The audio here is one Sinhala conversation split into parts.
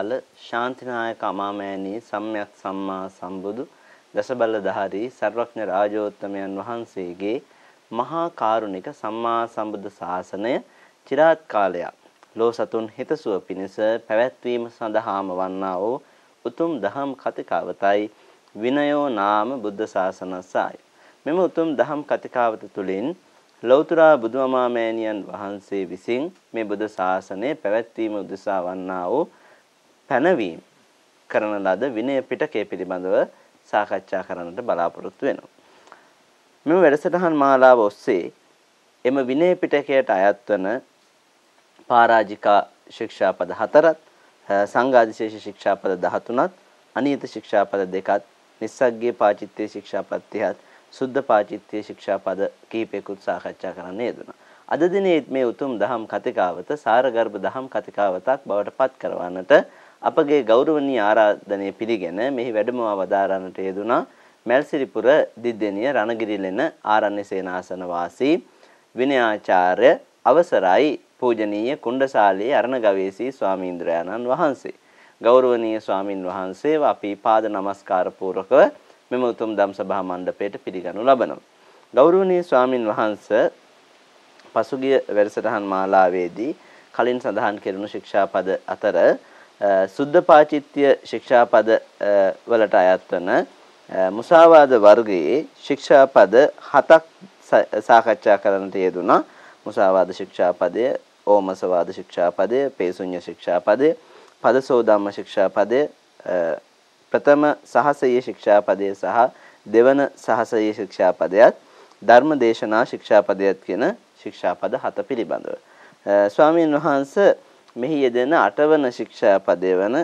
සනසා වදාළ ශාන්තිනායක අමාමෑණී සම්්‍යක් සම්මා සම්බුදු දසබලධාරී සර්වඥ රාජෝත්තමයන් වහන්සේගේ මහා කාරුණික සම්මා සම්බුද්ධ ශාසනය চিරාත් කාලයක්. ලෝ සතුන් හිතසුව පිණිස පැවැත්වීම සඳහාම වන්නා වූ උතුම් දහම් කතිකාවතයි විනයෝ නාම බුද්ධ ශාසනසයි මෙම උතුම් දහම් කතිකාවත තුලින් ලෞතර බුදුමාමෑණියන් වහන්සේ විසින් මේ බුද්ධ ශාසනය පැවැත්වීම උදෙසා වන්නා වූ පැනවීම කරන ලද විනය පිටකය පිළිබඳව සාකච්ඡා කරන්නට බලාපොරොත්තු වෙනවා. මෙම වැඩසටහන් මාලාව ඔස්සේ එම විනය පිටකයට අයත් වන පරාජිකා ශික්ෂාපද හතරත් සංඝාදිශේෂ ශික්ෂාපද 13ත් අනියත ශික්ෂාපද දෙකත් නිස්සග්ගේ පාචිත්තේ ශික්ෂාපද 30ත් සුද්ධ පාචිත්තේ ශික්ෂාපද කිහිපයකුත් සාකච්ඡා කරන්න යෙදුණා. අද දිනේ මේ උතුම් දහම් කතිකාවත සාරගර්භ දහම් කතිකාවතක් බවට පත් කරවන්නට අපගේ ගෞරවනීය ආරාධනය පිළිගෙන මෙහි වැඩමව වදාරන්නට යෙදුණා මල්සිරිපුර දිද්දෙනිය රණගිරිලෙන ආරණ්‍ය සේනාසන වාසී විනයාචාර්ය අවසරයි පූජනීය කුණ්ඩසාලී අරණ ගවේෂී ස්වාමීන්ද්‍රයාණන් වහන්සේ ගෞරවනීය ස්වාමින් වහන්සේව අපි පාද නමස්කාර පූර්වකව මෙම උතුම් ධම් සභා මණ්ඩපයට පිළිගනු ලබනවා. ගෞරවනීය ස්වාමින් වහන්සේ පසුගිය වැඩසටහන් මාලාවේදී කලින් සඳහන් කෙරුණු ශික්ෂාපද අතර සුද්ධ පාචිත්‍ය ශික්ෂාපද වලට අයත් වන මුසාවාද වර්ගයේ ශික්ෂාපද හතක් සාකච්ඡා කරන්නට යෙදුණා. මුසාවාද ශික්ෂාපදය, ඕමසවාද ශික්ෂාපදය, පේසුඤ්ඤ ශික්ෂාපදය, පදසෝධම්ම ශික්ෂාපදය, ප්‍රථම සහසයේ ශික්ෂාපදය සහ දෙවන සහසයේ ශික්ෂාපදයට ධර්මදේශනා ශික්ෂාපදයට කියන ශික්ෂාපද හත පිළිබඳව. ස්වාමීන් වහන්ස මෙහි යෙදෙන අටවන ශික්ෂාපදය වන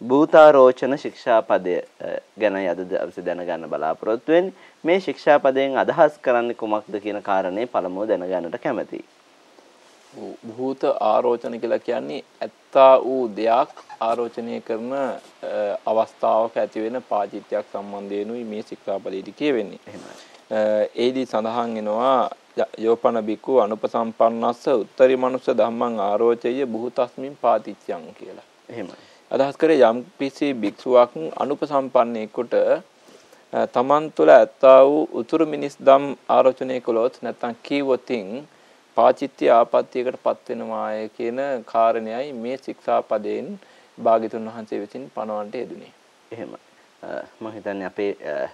භූතාරෝචන ශික්ෂාපදය ගැන අද දවසේ දැනගන්න බලාපොරොත්තු වෙන්නේ. මේ ශික්ෂාපදයෙන් අදහස් කරන්නේ කුමක්ද කියන කාරණේ පළමුව දැනගන්නට කැමැතියි. භූත ආරෝචන කියලා කියන්නේ ඇත්තා වූ දෙයක් ආරෝචනය කරන අවස්ථාවක ඇති වෙන පාචිත්‍යයක් සම්බන්ධයෙන්ුයි මේ ශික්ෂාපදයේදී කියවෙන්නේ. එහෙමයි. ඒදී සඳහන් වෙනවා යෝපන බිකු අනුපසම්පන්නස්ස උත්තරී මනුස්ස ධම්මං ආරෝචය බුහතස්මින් පාතිච්ඡං කියලා. එහෙමයි. අදහස් කරේ යම් කිසි භික්ෂුවක් අනුපසම්පන්නයෙකුට තමන් තුළ ඇත්තා වූ උතුරු මිනිස් ධම් ආරෝචනය කළොත් නැත්නම් කීවොතින් පාචිත්‍ය ආපත්‍යයකට පත් වෙනවාය කියන කාරණයයි මේ ශික්ෂාපදයෙන් භාග්‍යතුන් වහන්සේ විසින් පනවන්නට යෙදුනේ. එහෙමයි. මම හිතන්නේ අපේ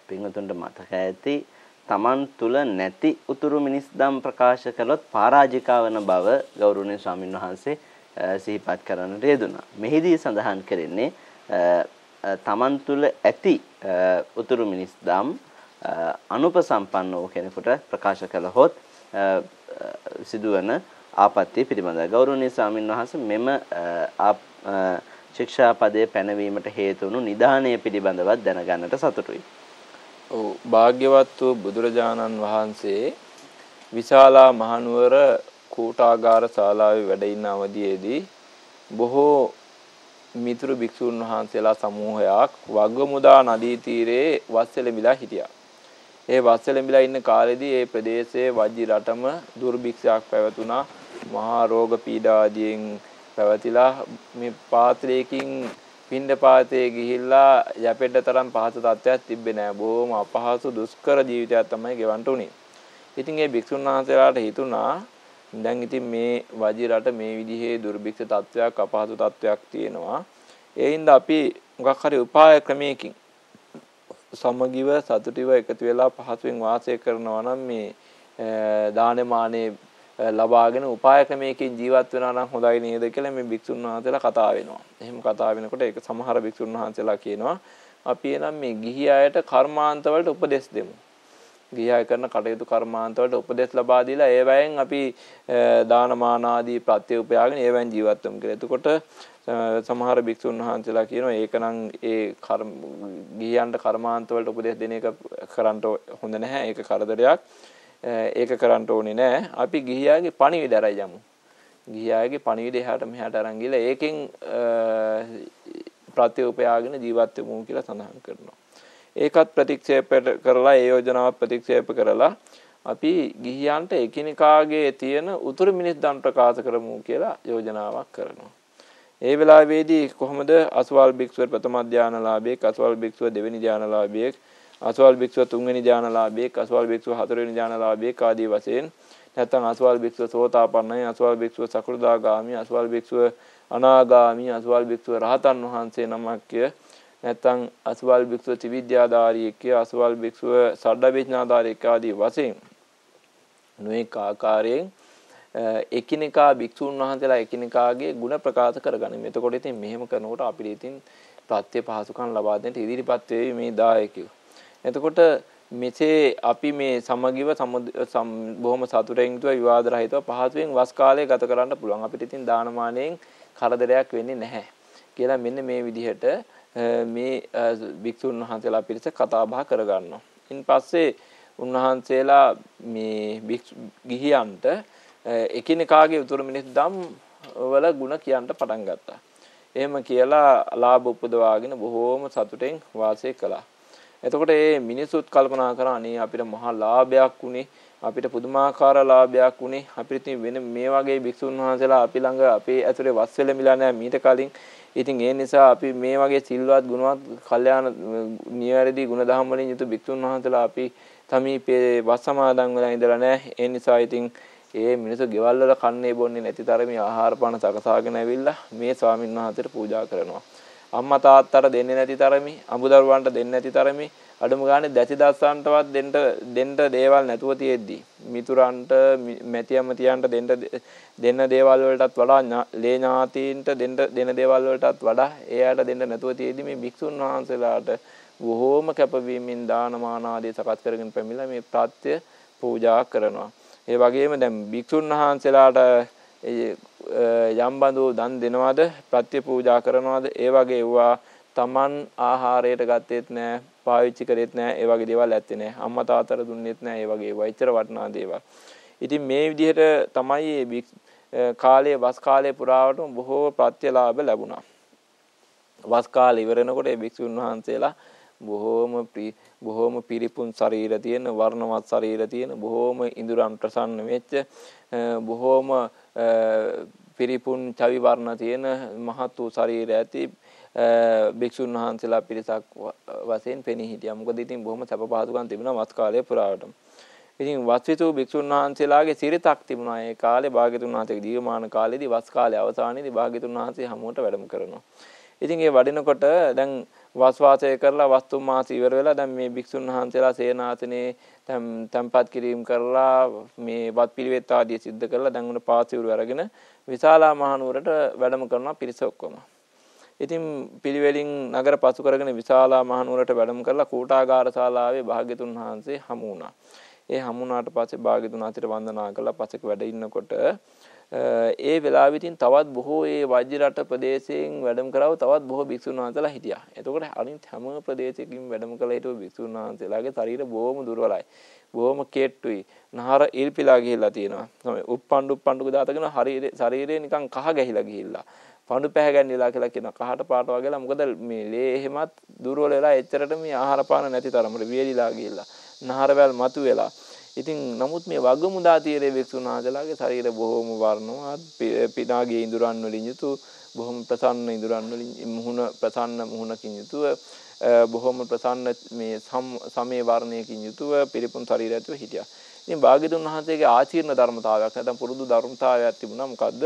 පින්වතුන්ට මතක ඇති තමන් තුල නැති උතුරු මිනිස් දම් ප්‍රකාශ කළොත් පරාජිකා වන බව ගෞරවනීය ස්වාමින් වහන්සේ සිහිපත් කරන්නට යෙදුණා. මෙහිදී සඳහන් කරන්නේ තමන් තුල ඇති උතුරු මිනිස් දම් අනුපසම්පන්න වූ කෙනෙකුට ප්‍රකාශ කළහොත් සිදුවන ආපත්‍ය පිළිබඳව ගෞරවනීය ස්වාමින් වහන්සේ මෙම ශික්ෂාපදයේ පැනවීමට හේතු වුණු නිදානය පිළිබඳවත් දැනගන්නට සතුටුයි. ඔව් භාග්‍යවත් වූ බුදුරජාණන් වහන්සේ විශාලා මහනුවර කූටාගාර ශාලාවේ වැඩ ඉන්න අවදියේදී බොහෝ මිතුරු භික්ෂුන් වහන්සේලා සමූහයක් වග්ගමුදා නදී තීරයේ වස්සලෙමිලා හිටියා. ඒ වස්සලෙමිලා ඉන්න කාලෙදී ඒ ප්‍රදේශයේ වජ්ජි රටම දුර්භික්ෂයක් පැවතුණා. මහා රෝග පීඩා ආදියෙන් පැවතිලා මේ පාත්‍රයකින් පින්ඩපාතේ ගිහිල්ලා යැපෙන්න තරම් පහසු තත්ත්වයක් තිබ්බේ නෑ. බොහොම අපහසු දුෂ්කර ජීවිතයක් තමයි ගෙවන්න උනේ. ඉතින් ඒ භික්ෂුන් වහන්සේලාට හිතුණා දැන් ඉතින් මේ වජි රට මේ විදිහේ දුර්භික්ෂ තත්ත්වයක් අපහසු තත්ත්වයක් තියෙනවා. ඒ හින්දා අපි මොකක් හරි උපාය ක්‍රමයකින් සමගිව සතුටිව එකතු වෙලා පහසුවෙන් වාසය කරනවා නම් මේ දානමානේ ලබාගෙන උපාය ක්‍රමයකින් ජීවත් වෙනවා නම් හොඳයි නේද කියලා මේ භික්ෂුන් වහන්සේලා කතා වෙනවා. එහෙම කතා වෙනකොට ඒක සමහර භික්ෂුන් වහන්සේලා කියනවා අපි එනම් මේ ගිහි අයට කර්මාන්ත වලට උපදෙස් දෙමු. ගිහි අය කරන කටයුතු කර්මාන්ත වලට උපදෙස් ලබා දීලා ඒවැයෙන් අපි දානමාන ආදී ප්‍රත්‍ය උපයාගෙන ඒවැයෙන් ජීවත් වෙමු කියලා. එතකොට සමහර භික්ෂුන් වහන්සේලා කියනවා ඒකනම් ඒ කර්ම ගිහියන්ට කර්මාන්ත වලට උපදෙස් දෙන එක කරන්න හොඳ නැහැ. ඒක කරදරයක්. ඒක කරන්න ඕනේ නෑ. අපි ගිහියාගේ පණිවිඩ අරයි යමු. ගිහියාගේ පණිවිඩ එහාට මෙහාට අරන් ගිහලා ඒකෙන් ප්‍රතිඋපයාගෙන ජීවත් වෙමු කියලා සඳහන් කරනවා. ඒකත් ප්‍රතික්ෂේප කරලා ඒ යෝජනාව ප්‍රතික්ෂේප කරලා අපි ගිහියන්ට එකිනෙකාගේ තියෙන උතුරු මිනිස් දන් ප්‍රකාශ කරමු කියලා යෝජනාවක් කරනවා. ඒ වෙලාවේදී කොහොමද අසවල් භික්ෂුව ප්‍රථම ධානලාභියෙක් අසවල් භික්ෂුව දෙවෙනි ධානලාභියෙක් අසවල් භික්ෂුව තුන්වෙනි ධානලාභියෙක් අසවල් භික්ෂුව හතරවෙනි ධානලාභියෙක් ආදී වශයෙන් නැත්නම් අසවල් භික්ෂුව සෝතාපන්නයි අසවල් භික්ෂුව සකෘදාගාමි අසවල් භික්ෂුව අනාගාමි අසවල් භික්ෂුව රහතන් වහන්සේ නමක්ය නැත්නම් අසවල් භික්ෂුව ත්‍රිවිද්‍යාධාරියෙක්ය අසවල් භික්ෂුව සඩ්ඩවිඥාධාරියෙක් ආදී වශයෙන් නොඑක ආකාරයෙන් එකිනෙකා භික්ෂුන් වහන්සේලා එකිනෙකාගේ ಗುಣ ප්‍රකාශ කරගනිමු. එතකොට ඉතින් මෙහෙම කරනකොට අපිට ඉතින් ප්‍රත්‍ය පහසුකම් ලබා දෙන්න ඉදිරිපත් වෙයි මේ දායකයෝ. එතකොට මෙසේ අපි මේ සමගිව බොහොම සතුටින් යුතුව විවාද රහිතව පහසුවෙන් වස් කාලය ගත කරන්න පුළුවන්. අපිට ඉතින් දානමානයෙන් කරදරයක් වෙන්නේ නැහැ. කියලා මෙන්න මේ විදිහට මේ භික්ෂුන් වහන්සේලා පිරිස කතා බහ කරගන්නවා. ඉන් පස්සේ උන්වහන්සේලා මේ ගිහියන්ට එකිනෙකාගේ උතුරු මිනිස් දම් වල ಗುಣ කියන්න පටන් ගත්තා. එහෙම කියලා ලාභ උපදවාගෙන බොහෝම සතුටෙන් වාසය කළා. එතකොට මේ මිනිසුත් කල්පනා කරා අනේ අපිට මහා ලාභයක් උනේ. අපිට පුදුමාකාර ලාභයක් උනේ. අපිට වෙන මේ වගේ භික්ෂුන් වහන්සේලා අපි ළඟ අපේ ඇතුලේ වස් වෙලමිලා නැහැ මීට කලින්. ඉතින් ඒ නිසා අපි මේ වගේ සිල්වත් ගුණවත් කල්යාණ නිවැරදි ගුණධම් වලින් යුතු භික්ෂුන් වහන්සේලා අපි තමීපේ වස් සමාදන් වෙලා ඉඳලා නැහැ. ඒ නිසා ඉතින් ඒ මිනිස්සු ගෙවල් වල කන්නේ බොන්නේ නැති තරමේ ආහාර පාන සකසාගෙන ඇවිල්ලා මේ ස්වාමීන් වහන්සේට පූජා කරනවා. අම්මා තාත්තට දෙන්නේ නැති තරමේ, අඹදරුවන්ට දෙන්නේ නැති තරමේ, අඩුම ගානේ දැසි දස්සන්ටවත් දෙන්න දෙන්න දේවල් නැතුව තියෙද්දි, මිතුරන්ට, මැතියම තියන්ට දෙන්න දෙන්න දේවල් වලටත් වඩා ලේ ඥාතීන්ට දෙන්න දෙන දේවල් වලටත් වඩා එයාට දෙන්න නැතුව තියෙද්දි මේ භික්ෂුන් වහන්සේලාට බොහෝම කැපවීමෙන් දානමාන ආදී සකස් කරගෙන පැමිණලා මේ ප්‍රත්‍ය පූජා කරනවා. ඒ වගේම දැන් භික්ෂුන් වහන්සේලාට යම් බඳු දන් දෙනවද ප්‍රත්‍ය පූජා කරනවද ඒ වගේ ඒවා Taman ආහාරයට ගත්තෙත් නෑ පාවිච්චි කරෙත් නෑ ඒ වගේ දේවල් ඇත්තේ නෑ. අම්මා තාත්තට දුන්නෙත් නෑ ඒ වගේ ඒවා. ඉතර වටිනා දේවල්. ඉතින් මේ විදිහට තමයි කාලයේ වස් කාලයේ පුරාවටම බොහෝ ප්‍රත්‍යලාභ ලැබුණා. වස් කාලේ ඉවර වෙනකොට ඒ භික්ෂුන් වහන්සේලා බොහෝම බොහෝම පිරිපුන් ශරීර තියෙන වර්ණවත් ශරීර තියෙන බොහෝම ඉඳුරන් ප්‍රසන්න වෙච්ච බොහෝම පිරිපුන් චවි වර්ණ තියෙන මහත් වූ ශරීර ඇති භික්ෂුන් වහන්සේලා පිරිසක් වශයෙන් පෙනී හිටියා. මොකද ඉතින් බොහොම සැප පහසුකම් තිබුණා වස් කාලයේ පුරාවටම. ඉතින් වස්විතු භික්ෂුන් වහන්සේලාගේ සිරිතක් තිබුණා ඒ කාලේ භාග්‍යතුන් වහන්සේගේ ජීවමාන කාලේදී වස් කාලේ අවසානයේදී භාග්‍යතුන් වහන්සේ හමුවට වැඩම කරනවා. ඉතින් ඒ වඩිනකොට දැන් වස්වාසය කරලා වස්තුන් මාස ඉවර වෙලා දැන් මේ භික්ෂුන් වහන්සේලා සේනාසනේ තැම්පත් කිරීම කරලා මේ වත් පිළිවෙත් ආදී සිද්ධ කරලා දැන් උන පාසිවුරු අරගෙන විශාලා මහනුවරට වැඩම කරනවා පිරිස ඔක්කොම. ඉතින් පිළිවෙලින් නගර පසු කරගෙන විශාලා මහනුවරට වැඩම කරලා කූටාගාර ශාලාවේ භාග්‍යතුන් වහන්සේ හමු වුණා. ඒ හමු වුණාට පස්සේ භාග්‍යතුන් වහන්සේට වන්දනා කළා පසෙක වැඩ ඉන්නකොට ඒ වෙලාවෙතින් තවත් බොහෝ ඒ වජ්ජරට ප්‍රදේශයෙන් වැඩම කරව තවත් බොහෝ භික්ෂුන් වහන්සේලා හිටියා. එතකොට අනිත් හැම ප්‍රදේශයකින් වැඩම කළ හිටපු භික්ෂුන් වහන්සේලාගේ ශරීර බොහොම දුර්වලයි. බොහොම කෙට්ටුයි. නහර ඉල්පිලා ගිහිල්ලා තියෙනවා. තමයි උප්පණ්ඩු උප්පණ්ඩු දාතගෙන හරියට ශරීරේ නිකන් කහ ගැහිලා ගිහිල්ලා. පඳු පැහැගැන්නිලා කියලා කියන කහට පාට වගේලා මොකද මේ ලේ එහෙමත් දුර්වල වෙලා එච්චරට මේ ආහාර පාන නැති තරමට වියලිලා ගිහිල්ලා. නහරවැල් මතු වෙලා ඉතින් නමුත් මේ වගමුදා තීරේ වික්ෂුන් වහන්සේලාගේ ශරීර බොහොම වර්ණවත් පිනාගේ ඉඳුරන් වලින් යුතු බොහොම ප්‍රසන්න ඉඳුරන් වලින් මුහුණ ප්‍රසන්න මුහුණකින් යුතුව බොහොම ප්‍රසන්න මේ සමේ වර්ණයකින් යුතුව පිරිපුන් ශරීරය ඇතුව හිටියා. ඉතින් භාග්‍යතුන් වහන්සේගේ ආචීර්ණ ධර්මතාවයක් නැත්නම් පුරුදු ධර්මතාවයක් තිබුණා. මොකද්ද?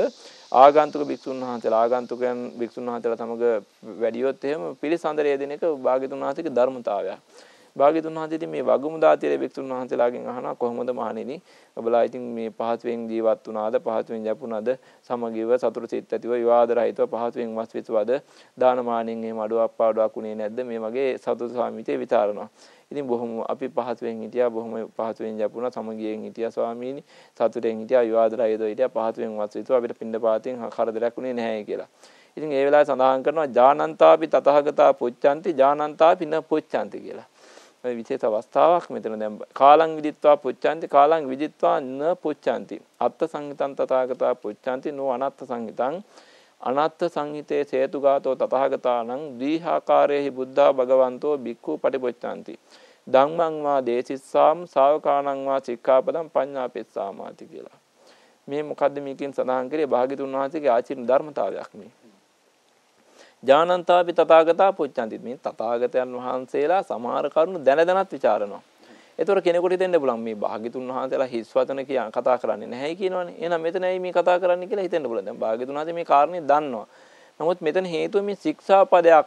ආගන්තුක භික්ෂුන් වහන්සේලා ආගන්තුකයන් භික්ෂුන් වහන්සේලා සමග වැඩියොත් එහෙම පිළිසඳරය දෙන එක භාග්‍යතුන් වහන්සේගේ ධර්මතාවයක්. භාග්‍යතුන් වහන්සේ ඉතින් මේ වගමුදාතියේ භික්ෂුන් වහන්සේලාගෙන් අහනවා. කොහොමද මහණෙනි? ඔබලා ඉතින් මේ පහසුවෙන් ජීවත් වුණාද? පහසුවෙන් යපුණාද සමගිව සතුරු සිත් ඇතිව විවාද රහිතව පහසුවෙන් වස්විසවද දානමානෙන් එහෙම අඩුවක් පාඩුවක් උනේ නැද්ද? මේ වගේ සතුරු ස්වාමීතේ විචාරනවා. ඉතින් බොහොම අපි පහසුවෙන් හිටියා බොහොම පහසුවෙන් යපුණා සමගියෙන් හිටියා ස්වාමීනි. සතුටෙන් හිටියා විවාද රහිතව හිටියා පහසුවෙන් වස්විසව අපිට පින්න පාතෙන් කරදරයක් උනේ නැහැ කියලා. ඉතින් ඒ වෙලාවේ සඳහන් කරනවා ජානන්තාපි තතහගතා පුච්ඡanti ජානන්තාපි න පුච්ඡanti කියලා. ඔය විශේෂ අවස්ථාවක් මෙතන දැන් කාලං විදිත්වා පුච්ඡanti කාලං විදිත්වා න පුච්ඡanti. අත්ත සංහිතං තථාගතා පුච්ඡanti නෝ අනත්ත සංහිතං. අනත්ත සංහිතේ හේතුගතෝ තථාගතානං දීහාකාරේහි බුද්ධා භගවන්තෝ බික්ඛු පටිපොච්ඡanti. ධම්මං වා දේසිස්සාම් ශාවකානං වා සික්ඛාපදං පඤ්ඤාපෙස්සාමාති කියලා. මේ මොකද්ද මේකෙන් සඳහන් කරේ? භාග්‍යතුන් වහන්සේගේ ආචාර්ය ධර්මතාවයක් මේ. ජානන්තාපි තථාගතා පුච්ඡන්ති මේ තථාගතයන් වහන්සේලා සමහර කරුණු දැන දැනත් ਵਿਚාරනවා. ඒතර කෙනෙකුට දෙන්න පුළුවන් මේ භාග්‍යතුන් වහන්සේලා හිස් වචන කියන කතා කරන්නේ නැහැ කියනවනේ. එහෙනම් මෙතනයි මේ කතා කරන්නේ කියලා හිතෙන්න පුළුවන්. දැන් භාග්‍යතුන් වහන්සේ මේ කාරණේ දන්නවා. නමුත් මෙතන හේතුව මේ ශික්ෂාපදයක්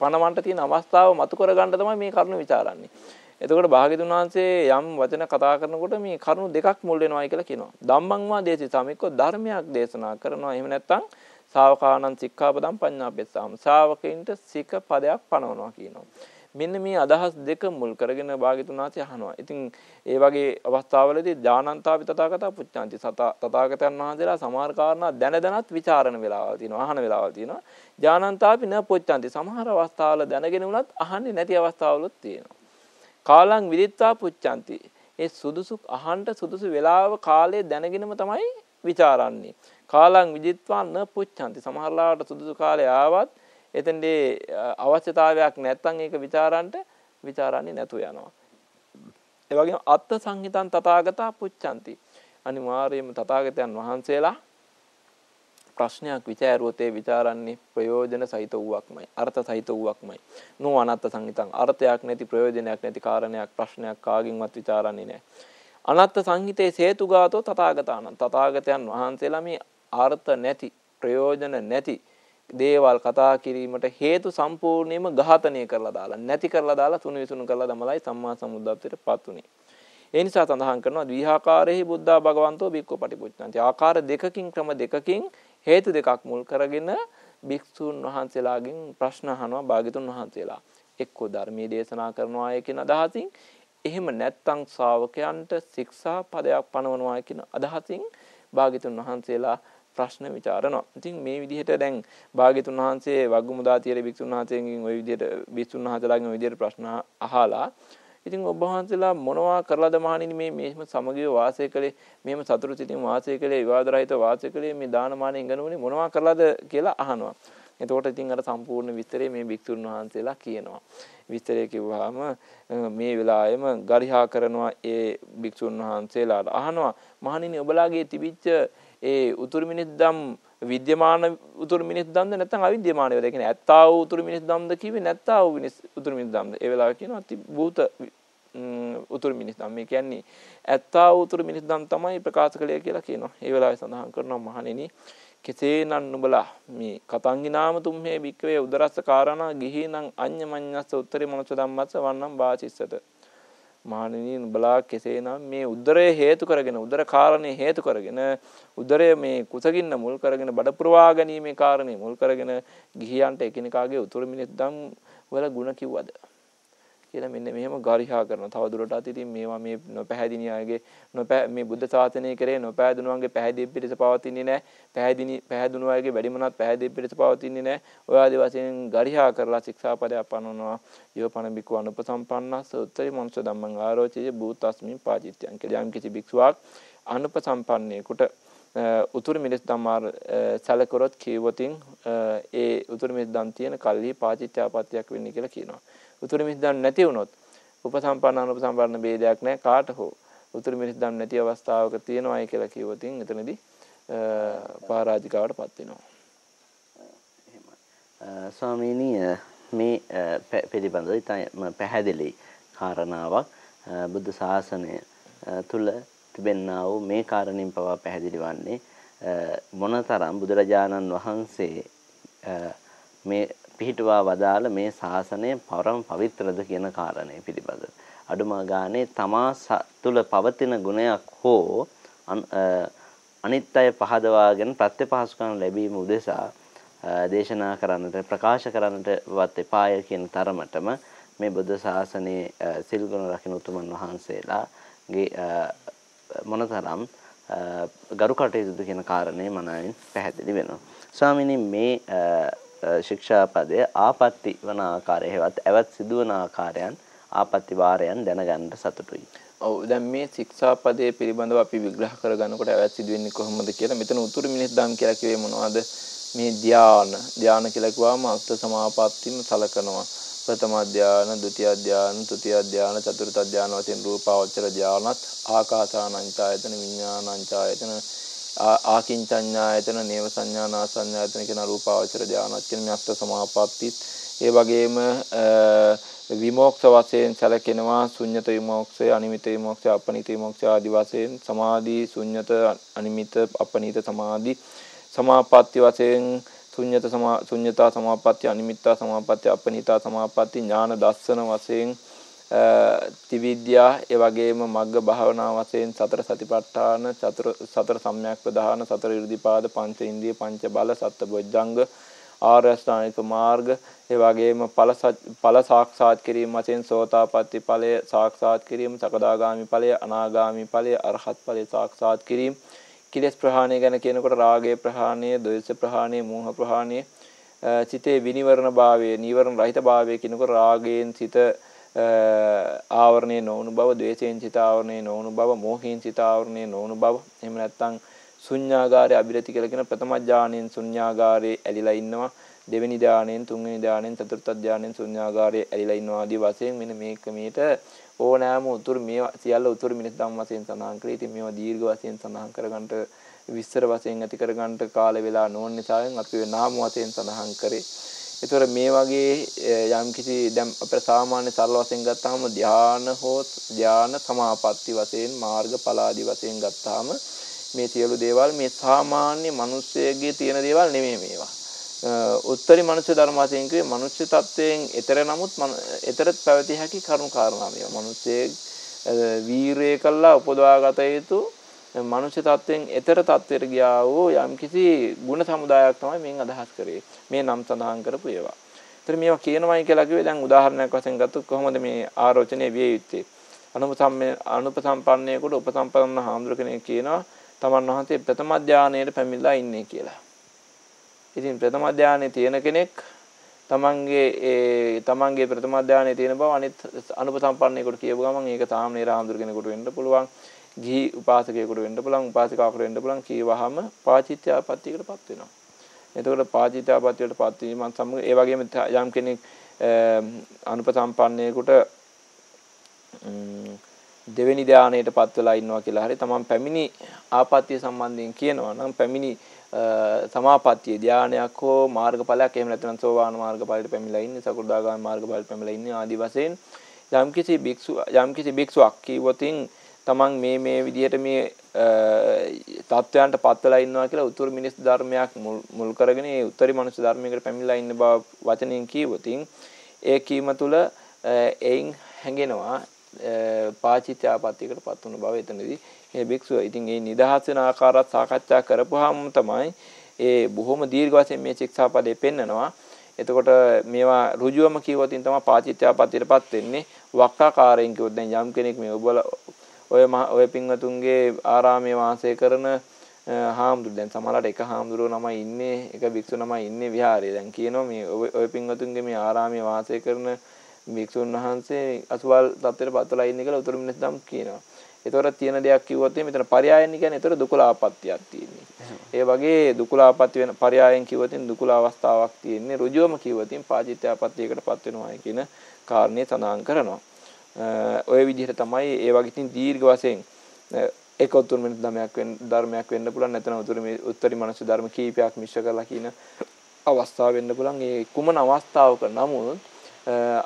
පණවන්ට තියෙන අවස්ථාව මතු කරගන්න තමයි මේ කරුණ ਵਿਚාරන්නේ. එතකොට භාග්‍යතුන් වහන්සේ යම් වචන කතා කරනකොට මේ කරුණු දෙකක් මුල් වෙනවායි කියලා කියනවා. ධම්මං වා දේශිතාමිකෝ ධර්මයක් දේශනා කරනවා. එහෙම නැත්නම් ශාවකානං සික්ඛාපදං පඤ්ඤාපෙස්සාම ශාවකයින්ට සික පදයක් පනවනවා කියනවා. මෙන්න මේ අදහස් දෙක මුල් කරගෙන භාග්‍යතුන් වහන්සේ අහනවා. ඉතින් ඒ වගේ අවස්ථාවලදී ඥානන්තාපි තථාගතා පුච්ඡanti තථාගතයන් වහන්සේලා සමහර කාරණා දැන දැනත් ਵਿਚාරණ වෙලාවල් තියෙනවා. අහන වෙලාවල් තියෙනවා. ඥානන්තාපි න පුච්ඡanti සමහර අවස්ථාවල දැනගෙන උනත් අහන්නේ නැති අවස්ථාවලුත් තියෙනවා. කාලං විදිත්වා පුච්ඡanti ඒ සුදුසු අහන්න සුදුසු වෙලාව කාලය දැනගෙනම තමයි ਵਿਚාරන්නේ. කාලං විජිත්වාන් න පුච්ඡන්ති. සමහරලාට සුදුසු කාලේ ආවත් එතෙන්දී අවශ්‍යතාවයක් නැත්නම් ඒක ਵਿਚාරන්ට ਵਿਚාරන්නේ නැතු යනවා. ඒ වගේම අත්ථ සංහිතං තථාගතා පුච්ඡන්ති. අනිවාර්යයෙන්ම තථාගතයන් වහන්සේලා ප්‍රශ්නයක් විචාරුවොත් ඒ ਵਿਚාරන්නේ ප්‍රයෝජන සහිත වූවක්මයි අර්ථ සහිත වූවක්මයි නෝ අනත්ත සංහිතං අර්ථයක් නැති ප්‍රයෝජනයක් නැති කාරණයක් ප්‍රශ්නයක් කාගින්වත් ਵਿਚාරන්නේ නැහැ අනත්ත් සංහිතේ හේතුගාතෝ තථාගතානං තථාගතයන් වහන්සේලා මේ අර්ථ නැති ප්‍රයෝජන නැති දේවල් කතා කිරීමට හේතු සම්පූර්ණයෙන්ම ඝාතනය කරලා දාලා නැති කරලා දාලා තුනු විසුණු කරලා දමලයි සම්මා සම්බුද්ධත්වයට පත් උනේ. ඒ නිසා සඳහන් කරනවා ද්විහාකාරෙහි බුද්ධා භගවන්තෝ බික්කෝ පටිපුච්ඡanti. ආකාර දෙකකින් ක්‍රම දෙකකින් හේතු දෙකක් මුල් කරගෙන භික්ෂුන් වහන්සේලාගෙන් ප්‍රශ්න අහනවා භාග්‍යතුන් වහන්සේලා. එක්කෝ ධර්මයේ දේශනා කරනවා කියන අදහසින් එහෙම නැත්නම් ශ්‍රාවකයන්ට ශික්ෂා පදයක් පනවනවා කියන අදහසින් භාග්‍යතුන් වහන්සේලා ප්‍රශ්න ਵਿਚාරනවා. ඉතින් මේ විදිහට දැන් භාග්‍යතුන් වහන්සේ වග්ගමුදාතියේ භික්ෂුන් වහන්සේගෙන් ওই විදිහට භික්ෂුන් වහන්සේලාගෙන් ওই විදිහට ප්‍රශ්න අහලා ඉතින් ඔබ වහන්සේලා මොනවා කරලාද මහණෙනි මේ මේම සමගිය වාසය කළේ මෙහෙම සතුටු සිතින් වාසය කළේ විවාද රහිත වාසය කළේ මේ දානමාන ඉගෙනුනේ මොනවා කරලාද කියලා අහනවා. එතකොට ඉතින් අර සම්පූර්ණ විස්තරේ මේ භික්ෂුන් වහන්සේලා කියනවා. විස්තරය කිව්වහම මේ වෙලාවෙම ගරිහා කරනවා ඒ භික්ෂුන් වහන්සේලාට. අහනවා මහණෙනි ඔබලාගේ තිබිච්ච ඒ උතුරු මිනිස් දම් විද්‍යමාන උතුරු මිනිස් දම්ද නැත්නම් අවිද්‍යමාන වේද කියන්නේ ඇත්තා වූ උතුරු මිනිස් දම්ද කිව්වේ නැත්තා වූ මිනිස් උතුරු මිනිස් දම්ද? ඒ වෙලාව කියනවා අති භූත උතුරු මිනිස් දම්. මේ කියන්නේ ඇත්තා වූ උතුරු මිනිස් දම් තමයි ප්‍රකාශ කළේ කියලා කියනවා. ඒ වෙලාවේ සඳහන් කරනවා මහණෙනි කෙසේනම් නුඹලා. මේ කතංගි නාම තුම්හේ භික්කවේ උදරස්ස කාරණා ගිහිනම් අඤ්ඤමඤ්ඤස්ස උත්තරේ මනස ධම්මස්ස වන්නම් වාචිස්සත. මහණෙනි නුඹලා කෙසේනම් මේ උදරය හේතු කරගෙන උදර කාරණේ හේතු කරගෙන උදරය මේ කුසගින්න මුල් කරගෙන බඩ පුරවා ගැනීමේ කාරණේ මුල් කරගෙන ගිහියන්ට එකිනෙකාගේ උතුරු මිනිස් දම් වල ಗುಣ කිව්වද? කියලා මෙන්න මෙහෙම ගාරිහා කරනවා. තව දුරටත් ඉතින් මේවා මේ නොපැහැදිනි අයගේ නොපැ මේ බුද්ධ ශාසනය කරේ නොපැහැදුණුවන්ගේ පැහැදිලි පිටස පවතින්නේ නැහැ. පැහැදිනි පැහැදුණු අයගේ වැඩිමනත් පැහැදිලි පිටස පවතින්නේ නැහැ. ඔය ආදි වශයෙන් ගාරිහා කරලා ශික්ෂාපදයක් පනවනවා. යෝපන බිකු අනුපසම්පන්නස්ස උත්තරී මනුෂ්‍ය ධම්මං ආරෝචයේ භූතස්මින් පාචිත්‍යං කියලා යම් කිසි භික්ෂුවක් අනුපසම්පන්නේකට උතුරු මිනිස් ධම්මාර සැලකරොත් කීවොතින් ඒ උතුරු මිනිස් ධම් තියෙන කල්හි පාචිත්‍යාපත්‍යක් වෙන්නේ කියලා කියනවා. උතුරු මිනිස් දන් නැති වුණොත් උපසම්පන්න අනුපසම්පන්න ભેදයක් නැහැ කාට හෝ. උතුරු මිනිස් දන් නැති අවස්ථාවක තියෙනවායි කියලා කිව්වොතින් එතනදී පරාජිකාවටපත් වෙනවා. ස්වාමීනි මේ පිළිබඳව ඉතාම පැහැදිලි කාරණාවක්. බුද්ධ ශාසනය තුල තිබෙන්නා වූ මේ කාරණින් පවා පැහැදිලි වන්නේ මොනතරම් බුදුරජාණන් වහන්සේ මේ පිහිටුවා වදාළ මේ ශාසනය පරම පවිත්‍රද කියන කාරණය පිළිබඳ. අඩුම ගානේ තමා තුළ පවතින ගුණයක් හෝ අනිත් අය පහදවාගෙන ප්‍රත්‍යපහසුකම් ලැබීම උදෙසා දේශනා කරන්නට ප්‍රකාශ කරන්නට වත් එපාය කියන තරමටම මේ බුද්ධ ශාසනයේ සිල්ගුණ රකින්න උතුමන් වහන්සේලාගේ මොනතරම් ගරු කටයුතුද කියන කාරණේ මනමින් පැහැදිලි වෙනවා. ස්වාමිනී මේ ශික්ෂාපදය ආපත්‍ති වන ආකාරය හෙවත් ඇවත් සිදුවන ආකාරයන් ආපත්‍ති වාරයන් දැනගන්න සතුටුයි. ඔව් දැන් මේ ශික්ෂාපදයේ පිළිබඳව අපි විග්‍රහ කරගන්නකොට ඇවත් සිදුවෙන්නේ කොහොමද කියලා මෙතන උතුරු මිනිස් දම් කියලා කිව්වේ මොනවද? මේ ධාන ධාන කියලා කිව්වම අෂ්ට සමාපත්තියම සලකනවා. ප්‍රථම ධාන, ဒုတိ ය ධාන, තෘතිය ධාන, චතුර්ථ ධාන වශයෙන් රූපාවචර ධානත් ආකාසානංචායතන විඥානංචායතන ආකින්චඤ්ඤායතන නේව සංඥා නාසඤ්ඤායතන කියන රූපාවචර ධානත් කියන මේ අෂ්ට සමාපත්තිත් ඒ වගේම විමෝක්ෂ වශයෙන් සැලකෙනවා ශුන්්‍යත විමෝක්ෂය අනිමිත විමෝක්ෂය අපනිත විමෝක්ෂය ආදි වශයෙන් සමාධි ශුන්්‍යත අනිමිත අපනිත සමාධි. සමාපatti වශයෙන් ශුන්්‍යත සමා ශුන්්‍යතා සමාපatti අනිමිත්තා සමාපatti අපනිතා සමාපatti ඥාන දස්සන වශයෙන් ත්‍රිවිද්‍යා ඒ වගේම මග්ග භාවනා වශයෙන් සතර සතිපට්ඨාන සතර සතර සම්‍යක් ප්‍රදාන සතර ඉර්ධිපාද පංච ඉන්ද්‍රිය පංච බල සත්ත බොජ්ජංග ආර්ය අෂ්ටාංගික මාර්ග ඒ වගේම ඵල ඵල සාක්ෂාත් කිරීම වශයෙන් සෝතාපට්ටි ඵලය සාක්ෂාත් කිරීම සකදාගාමි ඵලය අනාගාමි ඵලය අරහත් ඵලය සාක්ෂාත් කිරීම කිලස් ප්‍රහාණය ගැන කියනකොට රාගය ප්‍රහාණය ද්වේෂ ප්‍රහාණය මෝහ ප්‍රහාණය සිතේ විනිවරණ භාවය නීවරණ රහිත භාවය කියනකොට රාගයෙන් සිත ආවරණය නොවුණු බව, ද්වේෂයෙන් සිත ආවරණය නොවුණු බව, මෝහයෙන් සිත ආවරණය නොවුණු බව. එහෙම නැත්නම් ශුන්‍යාගාරයේ අභිරති කියලා කියන ප්‍රථම ඥානයෙන් ශුන්‍යාගාරයේ ඇලිලා ඉන්නවා. දෙවෙනි ඥානයෙන්, තුන්වෙනි ඥානයෙන්, චතුර්ථ ඥානයෙන් ශුන්‍යාගාරයේ ඇලිලා ඉන්නවා ආදී වශයෙන් මෙන්න මේක මේට ඕනෑම උතුරු මේ සියල්ල උතුරු මිනිස් ධම්ම වශයෙන් සඳහන් කරේ. ඉතින් මේවා දීර්ඝ වශයෙන් සඳහන් කරගන්නට විස්තර වශයෙන් ඇති කරගන්නට කාල වේලා නොවන නිසාවෙන් අපි නාම වශයෙන් සඳහන් කරේ. ඒතර මේ වගේ යම්කිසි දැන් අපේ සාමාන්‍ය සරල වශයෙන් ගත්තාම ධාන හෝ ධාන සමාපatti වශයෙන් මාර්ගඵල ආදී වශයෙන් ගත්තාම මේ සියලු දේවල් මේ සාමාන්‍ය මිනිස්සෙගේ තියෙන දේවල් නෙමෙයි මේවා. උත්තරී මනුෂ්‍ය ධර්ම වශයෙන් කියේ මනුෂ්‍ය තත්වයෙන් ඊතර නමුත් ඊතර පැවතිය හැකි කරුණු කාරණා මේවා. මිනිස්සෙක් වීරය කළා උපදවාගත යුතු මනුෂ්‍ය තත්වයෙන් ඊතර තත්වයට ගියා වූ යම්කිසි ಗುಣ සමුදායක් තමයි මෙන් අදහස් කරේ. මේ නම් සඳහන් කරපු ඒවා. ඒතර මේවා කියනවායි කියලා කිව්වේ දැන් උදාහරණයක් වශයෙන් ගත්තොත් කොහොමද මේ ආරෝචනය විය යුත්තේ? අනුපසම්මේ අනුපසම්පන්නයෙකුට උපසම්පන්න හාමුදුර කෙනෙක් කියනවා තමන් වහන්සේ ප්‍රථම ධානයේට පැමිණලා ඉන්නේ කියලා. ඉතින් ප්‍රථම ධානයේ තියෙන කෙනෙක් තමන්ගේ ඒ තමන්ගේ ප්‍රථම ධානයේ තියෙන බව අනිත් අනුපසම්පන්නයෙකුට කියපු ගමන් ඒක තාම නේර හාමුදුර කෙනෙකුට වෙන්න පුළුවන්. ගිහි උපාසකයෙකුට වෙන්න පුළුවන් උපාසිකාවකට වෙන්න පුළුවන් කීවහම පාචිත්‍යාපත්තියකටපත් වෙනවා. එතකොට පාචිත්‍යාපත්තියටපත් වීමත් සමග ඒ වගේම යම් කෙනෙක් අනුපසම්පන්නයෙකුට දෙවෙනි ධානයටපත් වෙලා ඉන්නවා කියලා හරි තමන් පැමිණි ආපත්‍ය සම්බන්ධයෙන් කියනවා නම් පැමිණි සමාපත්තිය ධානයක් හෝ මාර්ගඵලයක් එහෙම නැත්නම් සෝවාන් මාර්ගඵලයට පැමිණලා ඉන්නේ සකු르දාගාමී මාර්ගඵලයට පැමිණලා ඉන්නේ ආදි වශයෙන් යම්කිසි භික්ෂු යම්කිසි භික්ෂුවක් කීවොතින් තමන් මේ මේ විදිහට මේ තත්වයන්ට පත්වලා ඉන්නවා කියලා උතුරු මිනිස් ධර්මයක් මුල් කරගෙන ඒ උත්තරී මනුෂ්‍ය ධර්මයකට පැමිණලා ඉන්න බව වචනෙන් කියවතින් ඒ කීම තුල එයින් හැඟෙනවා පාචිත්‍යාපත්තියකට පත් වුණු බව එතනදී මේ භික්ෂුව. ඉතින් ඒ නිදහස් වෙන ආකාරات සාකච්ඡා කරපුවාම තමයි ඒ බොහොම දීර්ඝ වශයෙන් මේ ශික්ෂාපදේ පෙන්නනවා. එතකොට මේවා ඍජුවම කියවතින් තමයි පාචිත්‍යාපත්තියටපත් වෙන්නේ. වක්කාකාරයෙන් කිව්වොත් දැන් යම් කෙනෙක් මේ ඔබ ඔය ඔය පින්වතුන්ගේ ආරාමයේ වාසය කරන හාමුදුරු දැන් සමහරවිට එක හාමුදුරුවෝ නමයි ඉන්නේ එක භික්ෂු නමයි ඉන්නේ විහාරයේ දැන් කියනවා මේ ඔය පින්වතුන්ගේ මේ ආරාමයේ වාසය කරන භික්ෂුන් වහන්සේ අසුවල් තත්ත්වයට පත්වලා ඉන්නේ කියලා උතුරු මිනිස් දම් කියනවා. ඒතකොට තියෙන දෙයක් කිව්වොත් මෙතන පරයයන් කියන්නේ ඒතර දුකලාපත්තියක් තියෙන්නේ. ඒ වගේ දුකලාපත්ති වෙන පරයයන් කිව්වොත් දුකල අවස්ථාවක් තියෙන්නේ. රුජුවම කිව්වොත් පාචිත්‍යාපත්තියකටපත් වෙනවා කියන කාරණේ සඳහන් කරනවා. ඔය විදිහට තමයි ඒ වගේ ඉතින් දීර්ඝ වශයෙන් එක උතුරු මිනිස් ධර්මයක් වෙන්න ධර්මයක් වෙන්න පුළුවන්. නැත්නම් උතුරු උත්තරී මනස ධර්ම කීපයක් මිශ්‍ර කරලා කියන අවස්ථාව වෙන්න පුළුවන්. ඒ කුමන අවස්ථාවක නමුත්